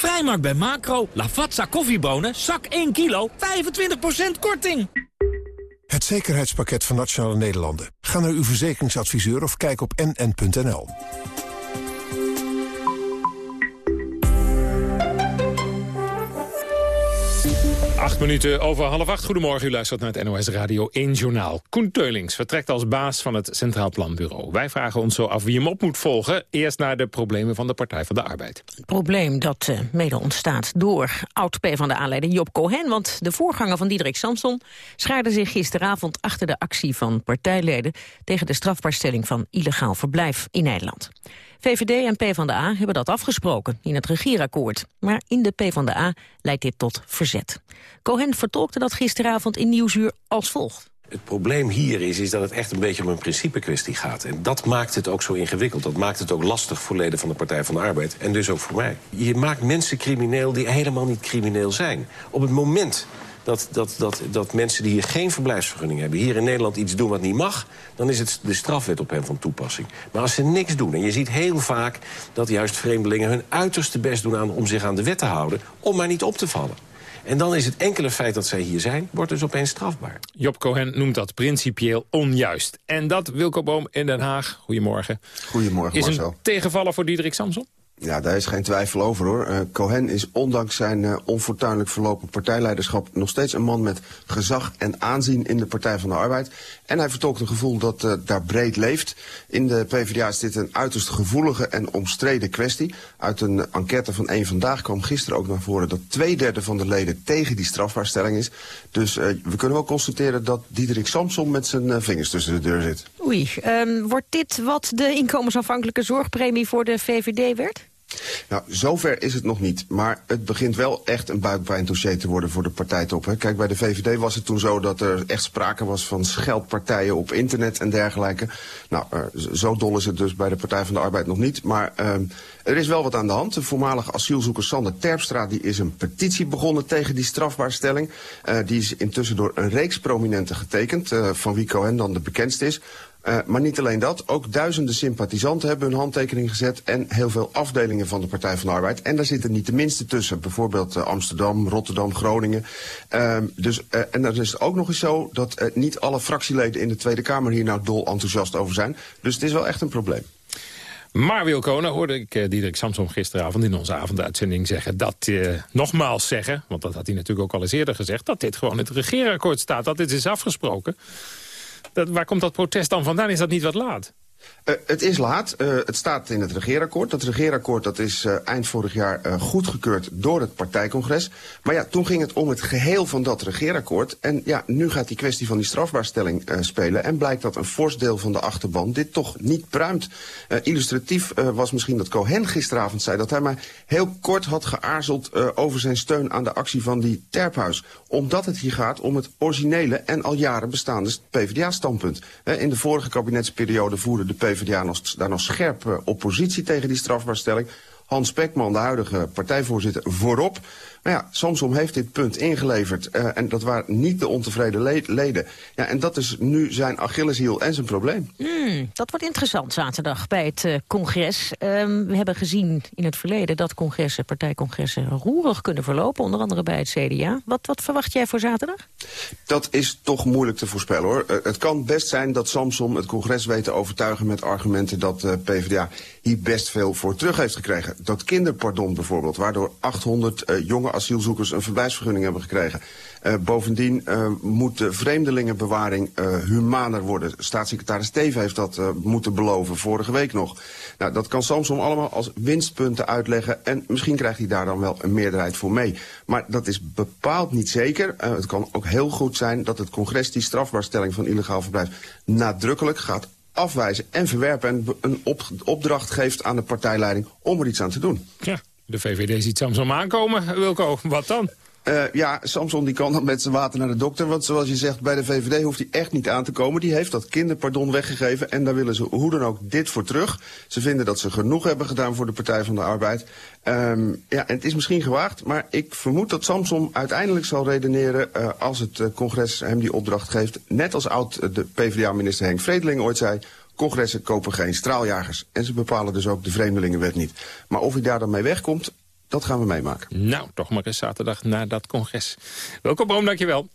Vrijmarkt bij Macro. Lavazza koffiebonen, zak 1 kilo, 25% korting. Het zekerheidspakket van Nationale Nederlanden. Ga naar uw verzekeringsadviseur of kijk op nn.nl. Acht minuten over half acht. Goedemorgen, u luistert naar het NOS Radio 1 Journaal. Koen Teulings vertrekt als baas van het Centraal Planbureau. Wij vragen ons zo af wie hem op moet volgen. Eerst naar de problemen van de Partij van de Arbeid. Het probleem dat uh, mede ontstaat door oud-P van de aanleider Job Cohen. Want de voorganger van Diederik Samson schaarde zich gisteravond achter de actie van partijleden... tegen de strafbaarstelling van illegaal verblijf in Nederland. VVD en PvdA hebben dat afgesproken in het regeerakkoord. Maar in de PvdA leidt dit tot verzet. Cohen vertolkte dat gisteravond in Nieuwsuur als volgt. Het probleem hier is, is dat het echt een beetje om een principekwestie gaat. En dat maakt het ook zo ingewikkeld. Dat maakt het ook lastig voor leden van de Partij van de Arbeid. En dus ook voor mij. Je maakt mensen crimineel die helemaal niet crimineel zijn. Op het moment dat, dat, dat, dat mensen die hier geen verblijfsvergunning hebben... hier in Nederland iets doen wat niet mag... dan is het de strafwet op hen van toepassing. Maar als ze niks doen, en je ziet heel vaak... dat juist vreemdelingen hun uiterste best doen aan, om zich aan de wet te houden... om maar niet op te vallen. En dan is het enkele feit dat zij hier zijn, wordt dus opeens strafbaar. Job Cohen noemt dat principieel onjuist. En dat, Wilco Boom in Den Haag, goedemorgen. Goedemorgen, Is Marcel. een tegenvaller voor Diederik Samson? Ja, daar is geen twijfel over hoor. Uh, Cohen is ondanks zijn uh, onfortuinlijk verlopen partijleiderschap nog steeds een man met gezag en aanzien in de Partij van de Arbeid. En hij vertolkt een gevoel dat uh, daar breed leeft. In de PvdA is dit een uiterst gevoelige en omstreden kwestie. Uit een enquête van één Vandaag kwam gisteren ook naar voren dat twee derde van de leden tegen die strafbaarstelling is. Dus we kunnen wel constateren dat Diederik Samson met zijn vingers tussen de deur zit. Oei, um, wordt dit wat de inkomensafhankelijke zorgpremie voor de VVD werd? Nou, zover is het nog niet. Maar het begint wel echt een buikpijndossier te worden voor de partijtop. Hè. Kijk, bij de VVD was het toen zo dat er echt sprake was van scheldpartijen op internet en dergelijke. Nou, uh, zo dol is het dus bij de Partij van de Arbeid nog niet. Maar uh, er is wel wat aan de hand. De voormalige asielzoeker Sander Terpstra die is een petitie begonnen tegen die strafbaarstelling. Uh, die is intussen door een reeks prominenten getekend, van wie Cohen dan de bekendste is. Uh, maar niet alleen dat, ook duizenden sympathisanten hebben hun handtekening gezet... en heel veel afdelingen van de Partij van de Arbeid. En daar zitten niet de minste tussen. Bijvoorbeeld uh, Amsterdam, Rotterdam, Groningen. Uh, dus, en dan is het ook nog eens zo dat niet alle fractieleden in de Tweede Kamer... hier nou dol enthousiast over zijn. Dus het is wel echt een probleem. Maar Wilco, hoorde ik uh, Diederik Samsom gisteravond in onze avonduitzending zeggen... dat, nogmaals zeggen, want dat had hij natuurlijk ook al eens eerder gezegd... dat dit gewoon het regeerakkoord staat, dat dit is afgesproken. Waar komt dat protest dan vandaan? Is dat niet wat laat? Uh, het is laat. Uh, het staat in het regeerakkoord. Dat regeerakkoord dat is uh, eind vorig jaar goedgekeurd door het partijcongres. Maar ja, toen ging het om het geheel van dat regeerakkoord. En ja, nu gaat die kwestie van die strafbaarstelling spelen. En blijkt dat een fors deel van de achterban dit toch niet pruimt. illustratief was misschien dat Cohen gisteravond zei... dat hij maar heel kort had geaarzeld over zijn steun aan de actie van die Terphuis. Omdat het hier gaat om het originele en al jaren bestaande PvdA-standpunt. in de vorige kabinetsperiode voerde de PvdA nog, daar nog scherp uh, oppositie tegen die strafbaarstelling. Hans Pekman, de huidige partijvoorzitter, voorop. Maar ja, Samsom heeft dit punt ingeleverd. Uh, en dat waren niet de ontevreden le leden. Ja, en dat is nu zijn Achilleshiel en zijn probleem. Mm, dat wordt interessant zaterdag bij het uh, congres. Um, we hebben gezien in het verleden dat congressen, partijcongressen roerig kunnen verlopen. Onder andere bij het CDA. Wat, wat verwacht jij voor zaterdag? Dat is toch moeilijk te voorspellen hoor. Uh, het kan best zijn dat Samsom het congres weet te overtuigen met argumenten dat uh, PvdA hier best veel voor terug heeft gekregen. Dat kinderpardon bijvoorbeeld, waardoor 800 jonge asielzoekers een verblijfsvergunning hebben gekregen. Bovendien moet de vreemdelingenbewaring humaner worden. Staatssecretaris Teven heeft dat moeten beloven, vorige week nog. Nou, dat kan Samsom allemaal als winstpunten uitleggen... en misschien krijgt hij daar dan wel een meerderheid voor mee. Maar dat is bepaald niet zeker. het kan ook heel goed zijn dat het congres die strafbaarstelling van illegaal verblijf... nadrukkelijk gaat afwijzen en verwerpen... en een op opdracht geeft aan de partijleiding om er iets aan te doen. Ja. De VVD ziet Samson aankomen, Wilco. Wat dan? Uh, ja, Samson die kan dan met zijn water naar de dokter. Want zoals je zegt, bij de VVD hoeft hij echt niet aan te komen. Die heeft dat kinderpardon weggegeven. En daar willen ze hoe dan ook dit voor terug. Ze vinden dat ze genoeg hebben gedaan voor de Partij van de Arbeid. Um, ja, en het is misschien gewaagd, maar ik vermoed dat Samson uiteindelijk zal redeneren... Uh, als het uh, congres hem die opdracht geeft. Net als oud de PvdA-minister Henk Vredeling ooit zei... Congressen kopen geen straaljagers. En ze bepalen dus ook de vreemdelingenwet niet. Maar of hij daar dan mee wegkomt, dat gaan we meemaken. Nou, toch maar eens zaterdag na dat congres. Welkom, Boom, dankjewel.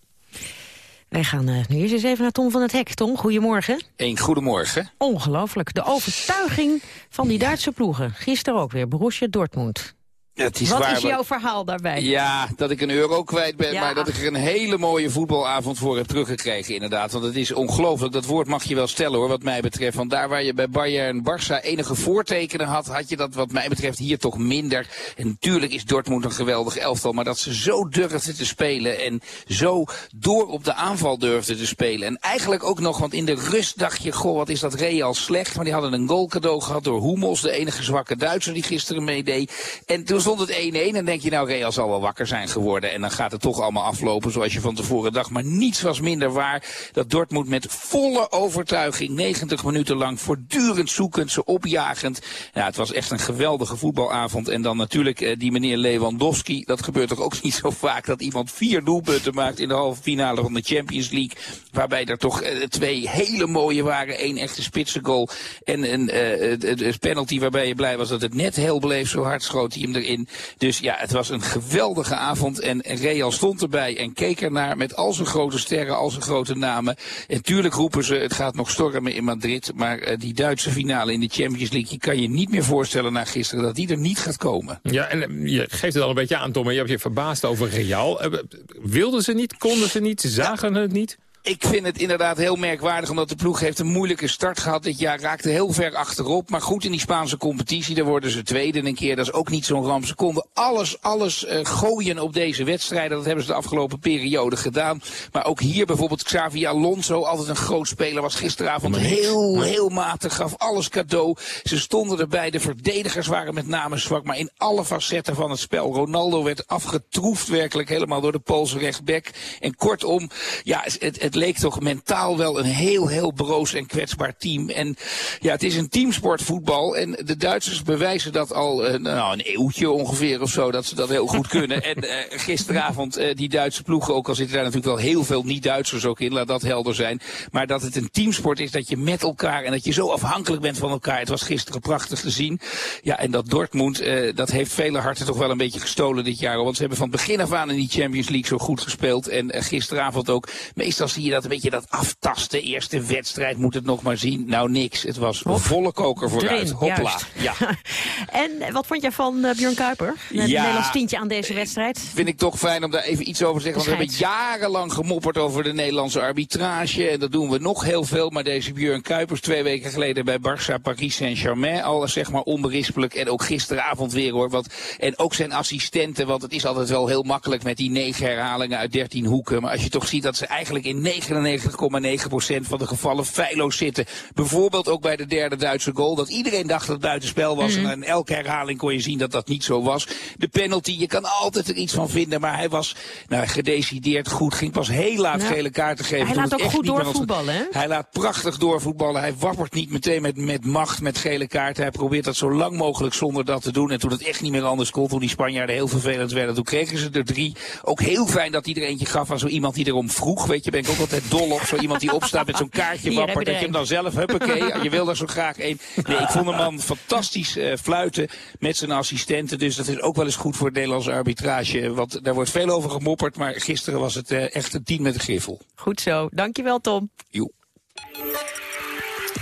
Wij gaan uh, nu eerst eens even naar Tom van het Hek. Tom, goedemorgen. Een goedemorgen. Ongelooflijk. De overtuiging van die Duitse ploegen. Gisteren ook weer, Borussia Dortmund. Het is Wat waar, is jouw verhaal daarbij? Ja, dat ik een euro kwijt ben, Ja. maar dat ik er een hele mooie voetbalavond voor heb teruggekregen inderdaad. Want het is ongelooflijk, dat woord mag je wel stellen hoor, wat mij betreft. Want daar waar je bij Bayern Barça enige voortekenen had, had je dat wat mij betreft hier toch minder. En natuurlijk is Dortmund een geweldig elftal, maar dat ze zo durfden te spelen en zo door op de aanval durfden te spelen. En eigenlijk ook nog, want in de rust dacht je, goh wat is dat Real slecht. Maar die hadden een goal cadeau gehad door Hummels, de enige zwakke Duitser die gisteren meedeed. En toen stond het 1-1 en denk je nou Real zal wel wakker zijn geworden. En dan gaat het toch allemaal aflopen zoals je van tevoren dacht. Maar niets was minder waar dat Dortmund met volle overtuiging 90 minuten lang voortdurend zoekend, ze opjagend. Ja, het was echt een geweldige voetbalavond. En dan natuurlijk eh, die meneer Lewandowski. Dat gebeurt toch ook niet zo vaak dat iemand vier doelpunten maakt in de halve finale van de Champions League. Waarbij er toch eh, twee hele mooie waren. Eén echte spitsengoal en een eh, penalty waarbij je blij was dat het net heel bleef. Zo hard schoot hij hem erin. Dus ja, het was een geweldige avond. En Real stond erbij en keek ernaar met al zijn grote sterren, al zijn grote namen. En tuurlijk roepen ze, het gaat nog stormen in Madrid. Maar uh, die Duitse finale in de Champions League, je kan je niet meer voorstellen na gisteren dat die er niet gaat komen. Ja, en uh, je geeft het al een beetje aan, Tom. Je hebt je verbaasd over Real. Uh, wilden ze niet, konden ze niet, zagen ja. het niet? Ik vind het inderdaad heel merkwaardig, omdat de ploeg heeft een moeilijke start gehad dit jaar. Raakte heel ver achterop, maar goed in die Spaanse competitie. Daar worden ze tweede een keer, dat is ook niet zo'n ramp. Ze konden alles, alles uh, gooien op deze wedstrijden. Dat hebben ze de afgelopen periode gedaan. Maar ook hier bijvoorbeeld Xavi Alonso, altijd een groot speler, was gisteravond heel, heel matig. Gaf alles cadeau. Ze stonden erbij, de verdedigers waren met name zwak. Maar in alle facetten van het spel. Ronaldo werd afgetroefd werkelijk helemaal door de Poolse rechtback. En kortom, ja, het, het leek toch mentaal wel een heel, heel broos en kwetsbaar team. En ja, het is een teamsport voetbal. En de Duitsers bewijzen dat al uh, nou, een eeuwtje ongeveer of zo, dat ze dat heel goed kunnen. En uh, gisteravond uh, die Duitse ploegen, ook al zitten daar natuurlijk wel heel veel niet-Duitsers ook in, laat dat helder zijn. Maar dat het een teamsport is, dat je met elkaar en dat je zo afhankelijk bent van elkaar. Het was gisteren prachtig te zien. Ja, en dat Dortmund, dat heeft vele harten toch wel een beetje gestolen dit jaar. Want ze hebben van begin af aan in die Champions League zo goed gespeeld. En gisteravond ook, meestal zie je dat een beetje dat aftasten. Eerste wedstrijd moet het nog maar zien. Nou, niks. Het was Hop. volle koker vooruit. Erin, Hopla. Ja. en wat vond jij van uh, Björn Kuiper? Het ja, Nederlands tientje aan deze wedstrijd. Vind ik toch fijn om daar even iets over te zeggen. Want we hebben jarenlang gemopperd over de Nederlandse arbitrage. En dat doen we nog heel veel. Maar deze Björn Kuipers twee weken geleden bij Barça Paris Saint-Germain. Alles zeg maar onberispelijk. En ook gisteravond weer hoor. Want, en ook zijn assistenten. Want het is altijd wel heel makkelijk met die negen herhalingen uit 13 hoeken. Maar als je toch ziet dat ze eigenlijk in 99,9% van de gevallen feilloos zitten. Bijvoorbeeld ook bij de derde Duitse goal. Dat iedereen dacht dat het buitenspel was. Mm. En in elke herhaling kon je zien dat dat niet zo was. De penalty, je kan altijd er iets van vinden. Maar hij was nou, gedecideerd goed. Ging pas heel laat gele kaarten geven. Hij laat ook goed doorvoetballen, hè? Hij laat prachtig doorvoetballen. Hij wappert niet meteen met, met macht, met gele kaarten. Hij probeert dat zo lang mogelijk zonder dat te doen. En toen het echt niet meer anders kon, toen die Spanjaarden heel vervelend werden, toen kregen ze er drie. Ook heel fijn dat hij er eentje gaf aan zo iemand die erom vroeg. Weet je, ben ik ook altijd dol op. Zo iemand die opstaat met zo'n kaartje Hier, wappert. Dat je hem dan zelf, huppakee, je wil er zo graag één. Nee, ik vond een man fantastisch uh, fluiten met zijn assistenten. Dus dat is ook wel eens goed voor het Nederlandse arbitrage. Want daar wordt veel over gemopperd. Maar gisteren was het uh, echt een team met een griffel. Goed zo. Dankjewel, Tom. Jo.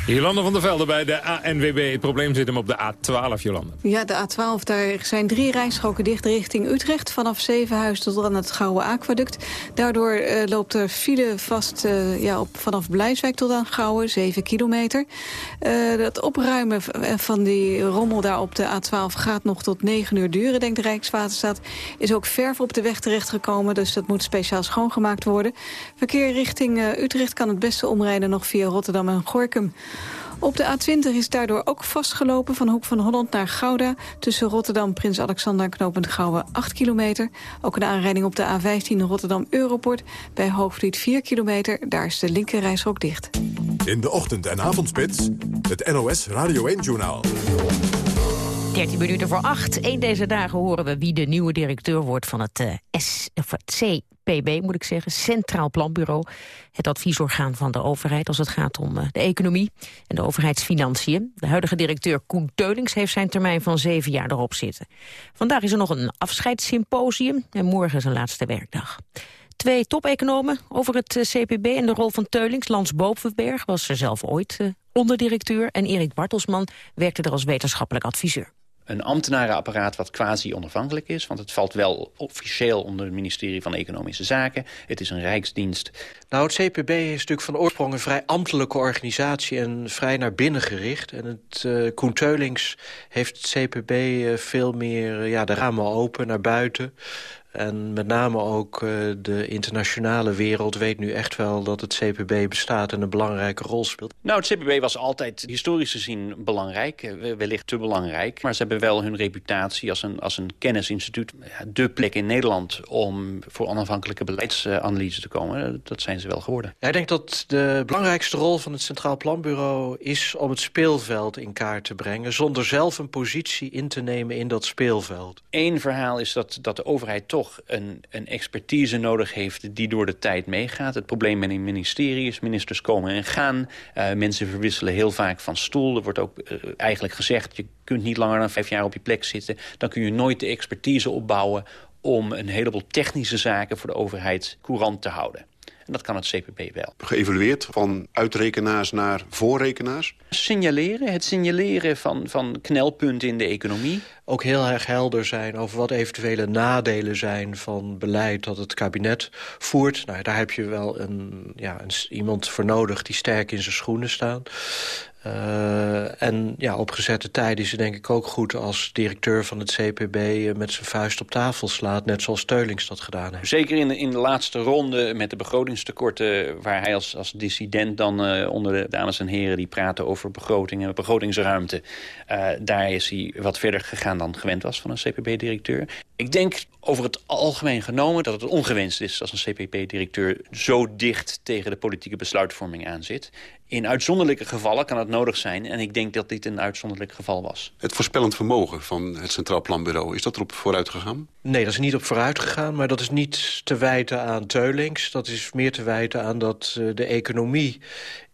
Jolande van der Velde bij de ANWB. Het probleem zit hem op de A12, Jolande. Ja, de A12. Daar zijn drie rijstroken dicht richting Utrecht. Vanaf Zevenhuis tot aan het Gouwe Aquaduct. Daardoor uh, loopt er file vast uh, ja, op, vanaf Blijswijk tot aan Gouwe, 7 kilometer. Uh, het opruimen van die rommel daar op de A12 gaat nog tot 9 uur duren, denkt de Rijkswaterstaat. Is ook verf op de weg terechtgekomen, dus dat moet speciaal schoongemaakt worden. Verkeer richting Utrecht kan het beste omrijden nog via Rotterdam en Gorkum. Op de A20 is daardoor ook vastgelopen van Hoek van Holland naar Gouda... tussen Rotterdam, Prins Alexander en Knopend Gouwen 8 kilometer. Ook een aanrijding op de A15 Rotterdam-Europort bij Hoogvliet 4 kilometer. Daar is de linkerrijstrook dicht. In de ochtend- en avondspits, het NOS Radio 1-journaal. 13 minuten voor 8. Eén deze dagen horen we wie de nieuwe directeur wordt van het, uh, S, CPB, moet ik zeggen. Centraal Planbureau. Het adviesorgaan van de overheid als het gaat om uh, de economie en de overheidsfinanciën. De huidige directeur Koen Teulings heeft zijn termijn van zeven jaar erop zitten. Vandaag is er nog een afscheidssymposium en morgen is een laatste werkdag. Twee topeconomen over het uh, CPB en de rol van Teulings. Lans Bovenberg was er zelf ooit onderdirecteur en Erik Bartelsman werkte er als wetenschappelijk adviseur een ambtenarenapparaat wat quasi onafhankelijk is. Want het valt wel officieel onder het ministerie van Economische Zaken. Het is een rijksdienst. Nou, het CPB is natuurlijk van oorsprong een vrij ambtelijke organisatie... en vrij naar binnen gericht. En het uh, Koen Teulings heeft het CPB uh, veel meer uh, ja, de ramen open naar buiten... En met name ook uh, de internationale wereld weet nu echt wel dat het CPB bestaat en een belangrijke rol speelt. Nou, het CPB was altijd historisch gezien belangrijk, wellicht te belangrijk. Maar ze hebben wel hun reputatie als een, als een kennisinstituut. De plek in Nederland om voor onafhankelijke beleidsanalyse te komen. Dat zijn ze wel geworden. Ik denk dat de belangrijkste rol van het Centraal Planbureau is om het speelveld in kaart te brengen. Zonder zelf een positie in te nemen in dat speelveld. Eén verhaal is dat, dat de overheid toch toch een, een expertise nodig heeft die door de tijd meegaat. Het probleem met een ministerie is, ministers komen en gaan. Uh, mensen verwisselen heel vaak van stoel. Er wordt ook uh, eigenlijk gezegd, je kunt niet langer dan vijf jaar op je plek zitten. Dan kun je nooit de expertise opbouwen om een heleboel technische zaken voor de overheid courant te houden. En dat kan het CPB wel. Geëvalueerd van uitrekenaars naar voorrekenaars? Signaleren, het signaleren van, van knelpunten in de economie. Ook heel erg helder zijn over wat eventuele nadelen zijn van beleid dat het kabinet voert. Nou, daar heb je wel een, ja, een, iemand voor nodig die sterk in zijn schoenen staat. Uh, en ja, op gezette tijd is het denk ik ook goed als directeur van het CPB met zijn vuist op tafel slaat, net zoals Teulings dat gedaan heeft. Zeker in de, in de laatste ronde met de begrotingstekorten, waar hij als, als dissident dan uh, onder de dames en heren die praten over begroting en begrotingsruimte, uh, daar is hij wat verder gegaan dan gewend was van een CPB-directeur. Ik denk over het algemeen genomen dat het ongewenst is als een CPB-directeur zo dicht tegen de politieke besluitvorming aanzit. In uitzonderlijke gevallen kan het nodig zijn. En ik denk dat dit een uitzonderlijk geval was. Het voorspellend vermogen van het Centraal Planbureau... is dat erop vooruit gegaan? Nee, dat is niet op vooruit gegaan. Maar dat is niet te wijten aan Teulings. Dat is meer te wijten aan dat de economie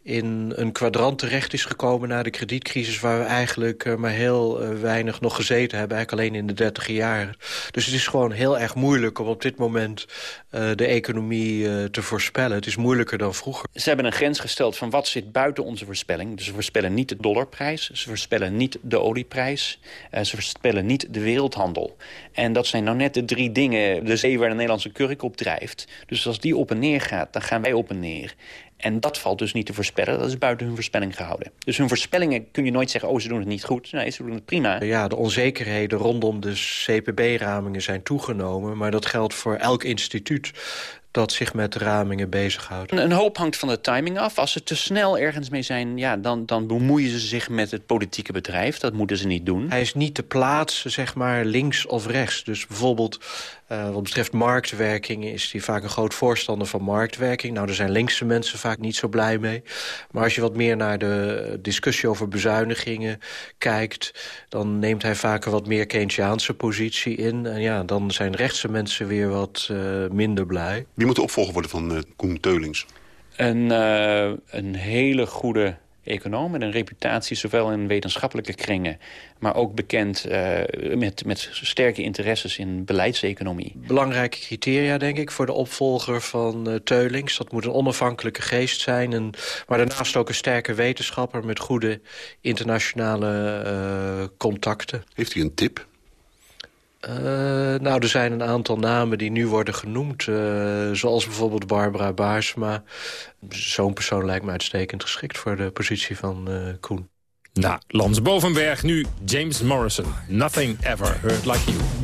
in een kwadrant terecht is gekomen na de kredietcrisis... waar we eigenlijk uh, maar heel uh, weinig nog gezeten hebben. Eigenlijk alleen in de dertig jaar. Dus het is gewoon heel erg moeilijk om op dit moment uh, de economie te voorspellen. Het is moeilijker dan vroeger. Ze hebben een grens gesteld van wat zit buiten onze voorspelling. Dus ze voorspellen niet de dollarprijs. Ze voorspellen niet de olieprijs. ze voorspellen niet de wereldhandel. En dat zijn nou net de drie dingen, de zee waar de Nederlandse kurk op drijft. Dus als die op en neer gaat, dan gaan wij op en neer. En dat valt dus niet te voorspellen. Dat is buiten hun voorspelling gehouden. Dus hun voorspellingen kun je nooit zeggen... oh, ze doen het niet goed. Nee, ze doen het prima. Ja, de onzekerheden rondom de CPB-ramingen zijn toegenomen. Maar dat geldt voor elk instituut dat zich met ramingen bezighoudt. Een hoop hangt van de timing af. Als ze te snel ergens mee zijn, ja, dan, dan bemoeien ze zich met het politieke bedrijf. Dat moeten ze niet doen. Hij is niet te plaatsen, zeg maar, links of rechts. Dus bijvoorbeeld uh, wat betreft marktwerking is hij vaak een groot voorstander van marktwerking. Nou, daar zijn linkse mensen vaak niet zo blij mee. Maar als je wat meer naar de discussie over bezuinigingen kijkt... dan neemt hij vaak een wat meer Keynesiaanse positie in. En ja, dan zijn rechtse mensen weer wat uh, minder blij. Moet de opvolger worden van uh, Koen Teulings? Een, uh, een hele goede econoom met een reputatie zowel in wetenschappelijke kringen... maar ook bekend uh, met, met sterke interesses in beleidseconomie. Belangrijke criteria, denk ik, voor de opvolger van uh, Teulings. Dat moet een onafhankelijke geest zijn, en, maar daarnaast ook een sterke wetenschapper... met goede internationale uh, contacten. Heeft u een tip? Uh, nou, er zijn een aantal namen die nu worden genoemd. Uh, zoals bijvoorbeeld Barbara Baarsma. Zo'n persoon lijkt me uitstekend geschikt voor de positie van uh, Koen. Nou, Lans Bovenberg, nu James Morrison. Nothing ever heard like you.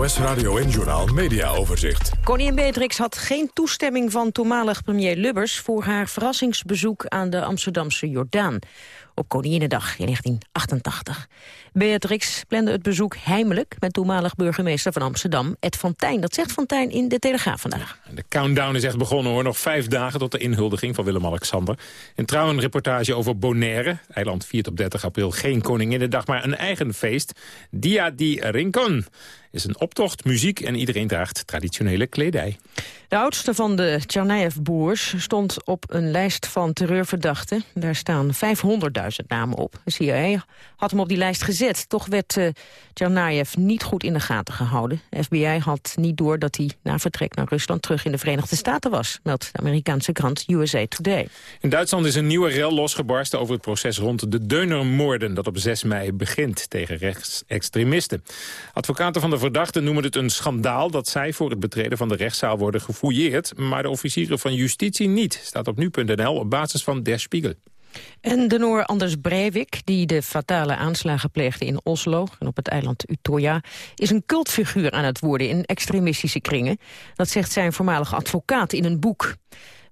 Radio 1-journaal Media Overzicht. Koningin Beatrix had geen toestemming van toenmalig premier Lubbers... voor haar verrassingsbezoek aan de Amsterdamse Jordaan op Koninginnedag in 1988. Beatrix plande het bezoek heimelijk met toenmalig burgemeester van Amsterdam, Ed van Tijn. Dat zegt van Tijn in de Telegraaf vandaag. De countdown is echt begonnen hoor. Nog vijf dagen tot de inhuldiging van Willem-Alexander. En trouw een reportage over Bonaire. eiland viert op 30 april geen Koninginnedag, maar een eigen feest. Dia di Rincon is een optocht, muziek en iedereen draagt traditionele kledij. De oudste van de Tsarnaev-boers stond op een lijst van terreurverdachten. Daar staan 500.000 namen op. De CIA had hem op die lijst gezet. Toch werd uh, niet goed in de gaten gehouden. De FBI had niet door dat hij na vertrek naar Rusland terug in de Verenigde Staten was, meldt de Amerikaanse krant USA Today. In Duitsland is een nieuwe rel losgebarsten over het proces rond de Deunermoorden dat op 6 mei begint tegen rechtsextremisten. Advocaten van de verdachten noemen het een schandaal dat zij voor het betreden van de rechtszaal worden gefouilleerd, maar de officieren van justitie niet, staat op nu.nl op basis van Der Spiegel. En de Noor Anders Breivik, die de fatale aanslagen pleegde in Oslo... en op het eiland Utøya, is een cultfiguur aan het worden in extremistische kringen. Dat zegt zijn voormalige advocaat in een boek.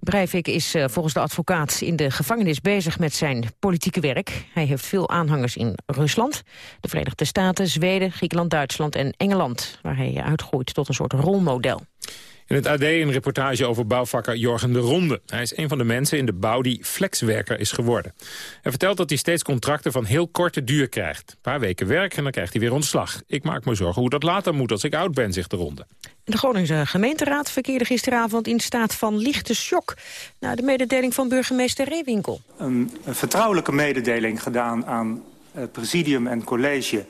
Breivik is uh, volgens de advocaat in de gevangenis bezig met zijn politieke werk. Hij heeft veel aanhangers in Rusland, de Verenigde Staten, Zweden, Griekenland, Duitsland en Engeland... waar hij uitgroeit tot een soort rolmodel. In het AD een reportage over bouwvakker Jorgen de Ronde. Hij is een van de mensen in de bouw die flexwerker is geworden. Hij vertelt dat hij steeds contracten van heel korte duur krijgt. Een paar weken werk en dan krijgt hij weer ontslag. Ik maak me zorgen hoe dat later moet als ik oud ben, zegt de Ronde. De Groningse gemeenteraad verkeerde gisteravond in staat van lichte shock... na de mededeling van burgemeester Reewinkel. Een, een vertrouwelijke mededeling gedaan aan het presidium en college...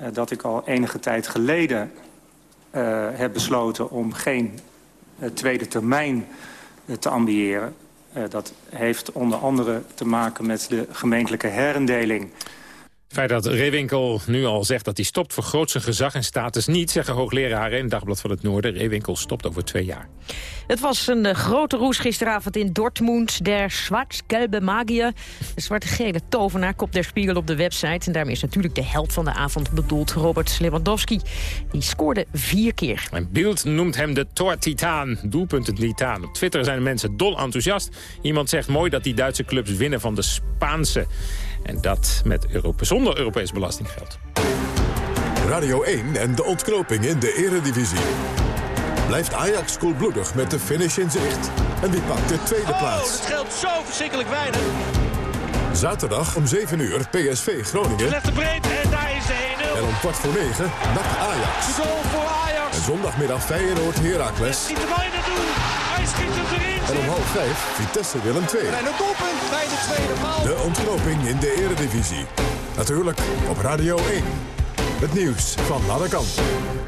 Uh, dat ik al enige tijd geleden heb besloten om geen uh, tweede termijn uh, te ambiëren. dat heeft onder andere te maken met de gemeentelijke herindeling. Het feit dat Reewinkel nu al zegt dat hij stopt vergroot zijn gezag en status niet... zeggen hoogleraren in Dagblad van het Noorden. Reewinkel stopt over twee jaar. Het was een uh, grote roes gisteravond in Dortmund. Der Schwarz-Gelbe Magier, de zwarte-gele tovenaar, kop der Spiegel op de website. En daarmee is natuurlijk de held van de avond bedoeld, Robert Lewandowski. Die scoorde vier keer. En Bild noemt hem de Tor-titaan, doelpuntend titaan. Op Twitter zijn de mensen dol enthousiast. Iemand zegt mooi dat die Duitse clubs winnen van de Spaanse. En dat met Europe, zonder Europees belastinggeld. Radio 1 en de ontknoping in de eredivisie. Blijft Ajax koelbloedig met de finish in zicht? En wie pakt de tweede oh, plaats? het scheelt zo verschrikkelijk weinig. Zaterdag om 7 uur PSV Groningen. Legt de breed en daar is de 1-0. En om kwart voor 9 NAC Ajax. De goal voor Ajax. En zondagmiddag Feyenoord Heracles. Schiet de bal in het doel. En om half 5 Vitesse Willem 2. En een doelpunt bij de tweede paal. De ontknoping in de eredivisie. Natuurlijk op Radio 1. Het nieuws van alle kanten.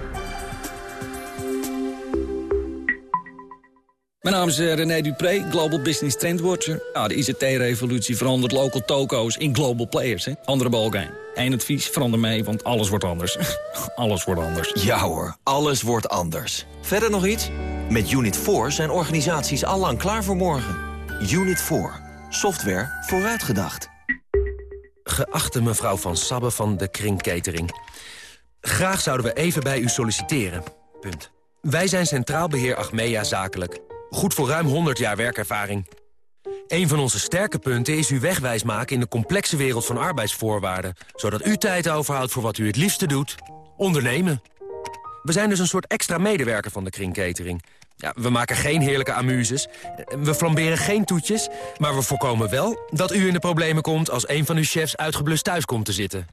Mijn naam is eh, René Dupré, Global Business Trend Watcher. Ja, de ICT-revolutie verandert local toko's in global players. Hè? Andere balkijn. Eén advies, verander mee, want alles wordt anders. alles wordt anders. Ja hoor, alles wordt anders. Verder nog iets? Met Unit 4 zijn organisaties allang klaar voor morgen. Unit 4. Software vooruitgedacht. Geachte mevrouw Van Sabbe van de Kring Catering. Graag zouden we even bij u solliciteren. Punt. Wij zijn Centraal Beheer Achmea Zakelijk. Goed voor ruim 100 jaar werkervaring. Een van onze sterke punten is uw wegwijs maken in de complexe wereld van arbeidsvoorwaarden. Zodat u tijd overhoudt voor wat u het liefste doet. Ondernemen. We zijn dus een soort extra medewerker van de kringkatering. Ja, we maken geen heerlijke amuses. We flamberen geen toetjes. Maar we voorkomen wel dat u in de problemen komt... als een van uw chefs uitgeblust thuis komt te zitten.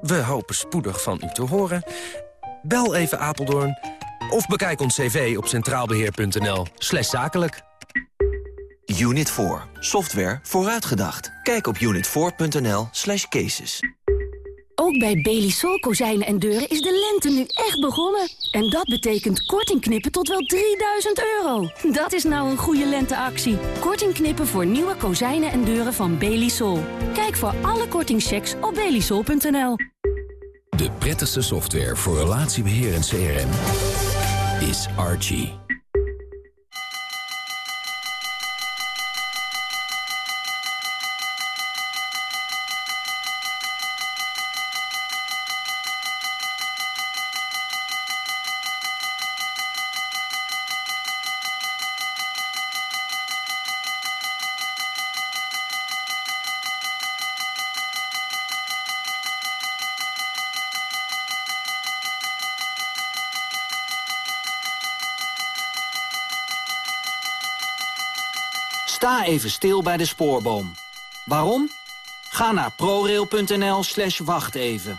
We hopen spoedig van u te horen. Bel even Apeldoorn. Of bekijk ons cv op centraalbeheer.nl slash zakelijk. Unit 4. Software vooruitgedacht. Kijk op unit4.nl slash cases. Ook bij Belisol kozijnen en deuren is de lente nu echt begonnen. En dat betekent korting knippen tot wel 3000 euro. Dat is nou een goede lenteactie. Korting knippen voor nieuwe kozijnen en deuren van Belisol. Kijk voor alle kortingchecks op belisol.nl. De prettigste software voor relatiebeheer en CRM is Archie. Sta even stil bij de spoorboom. Waarom? Ga naar prorail.nl slash wacht even.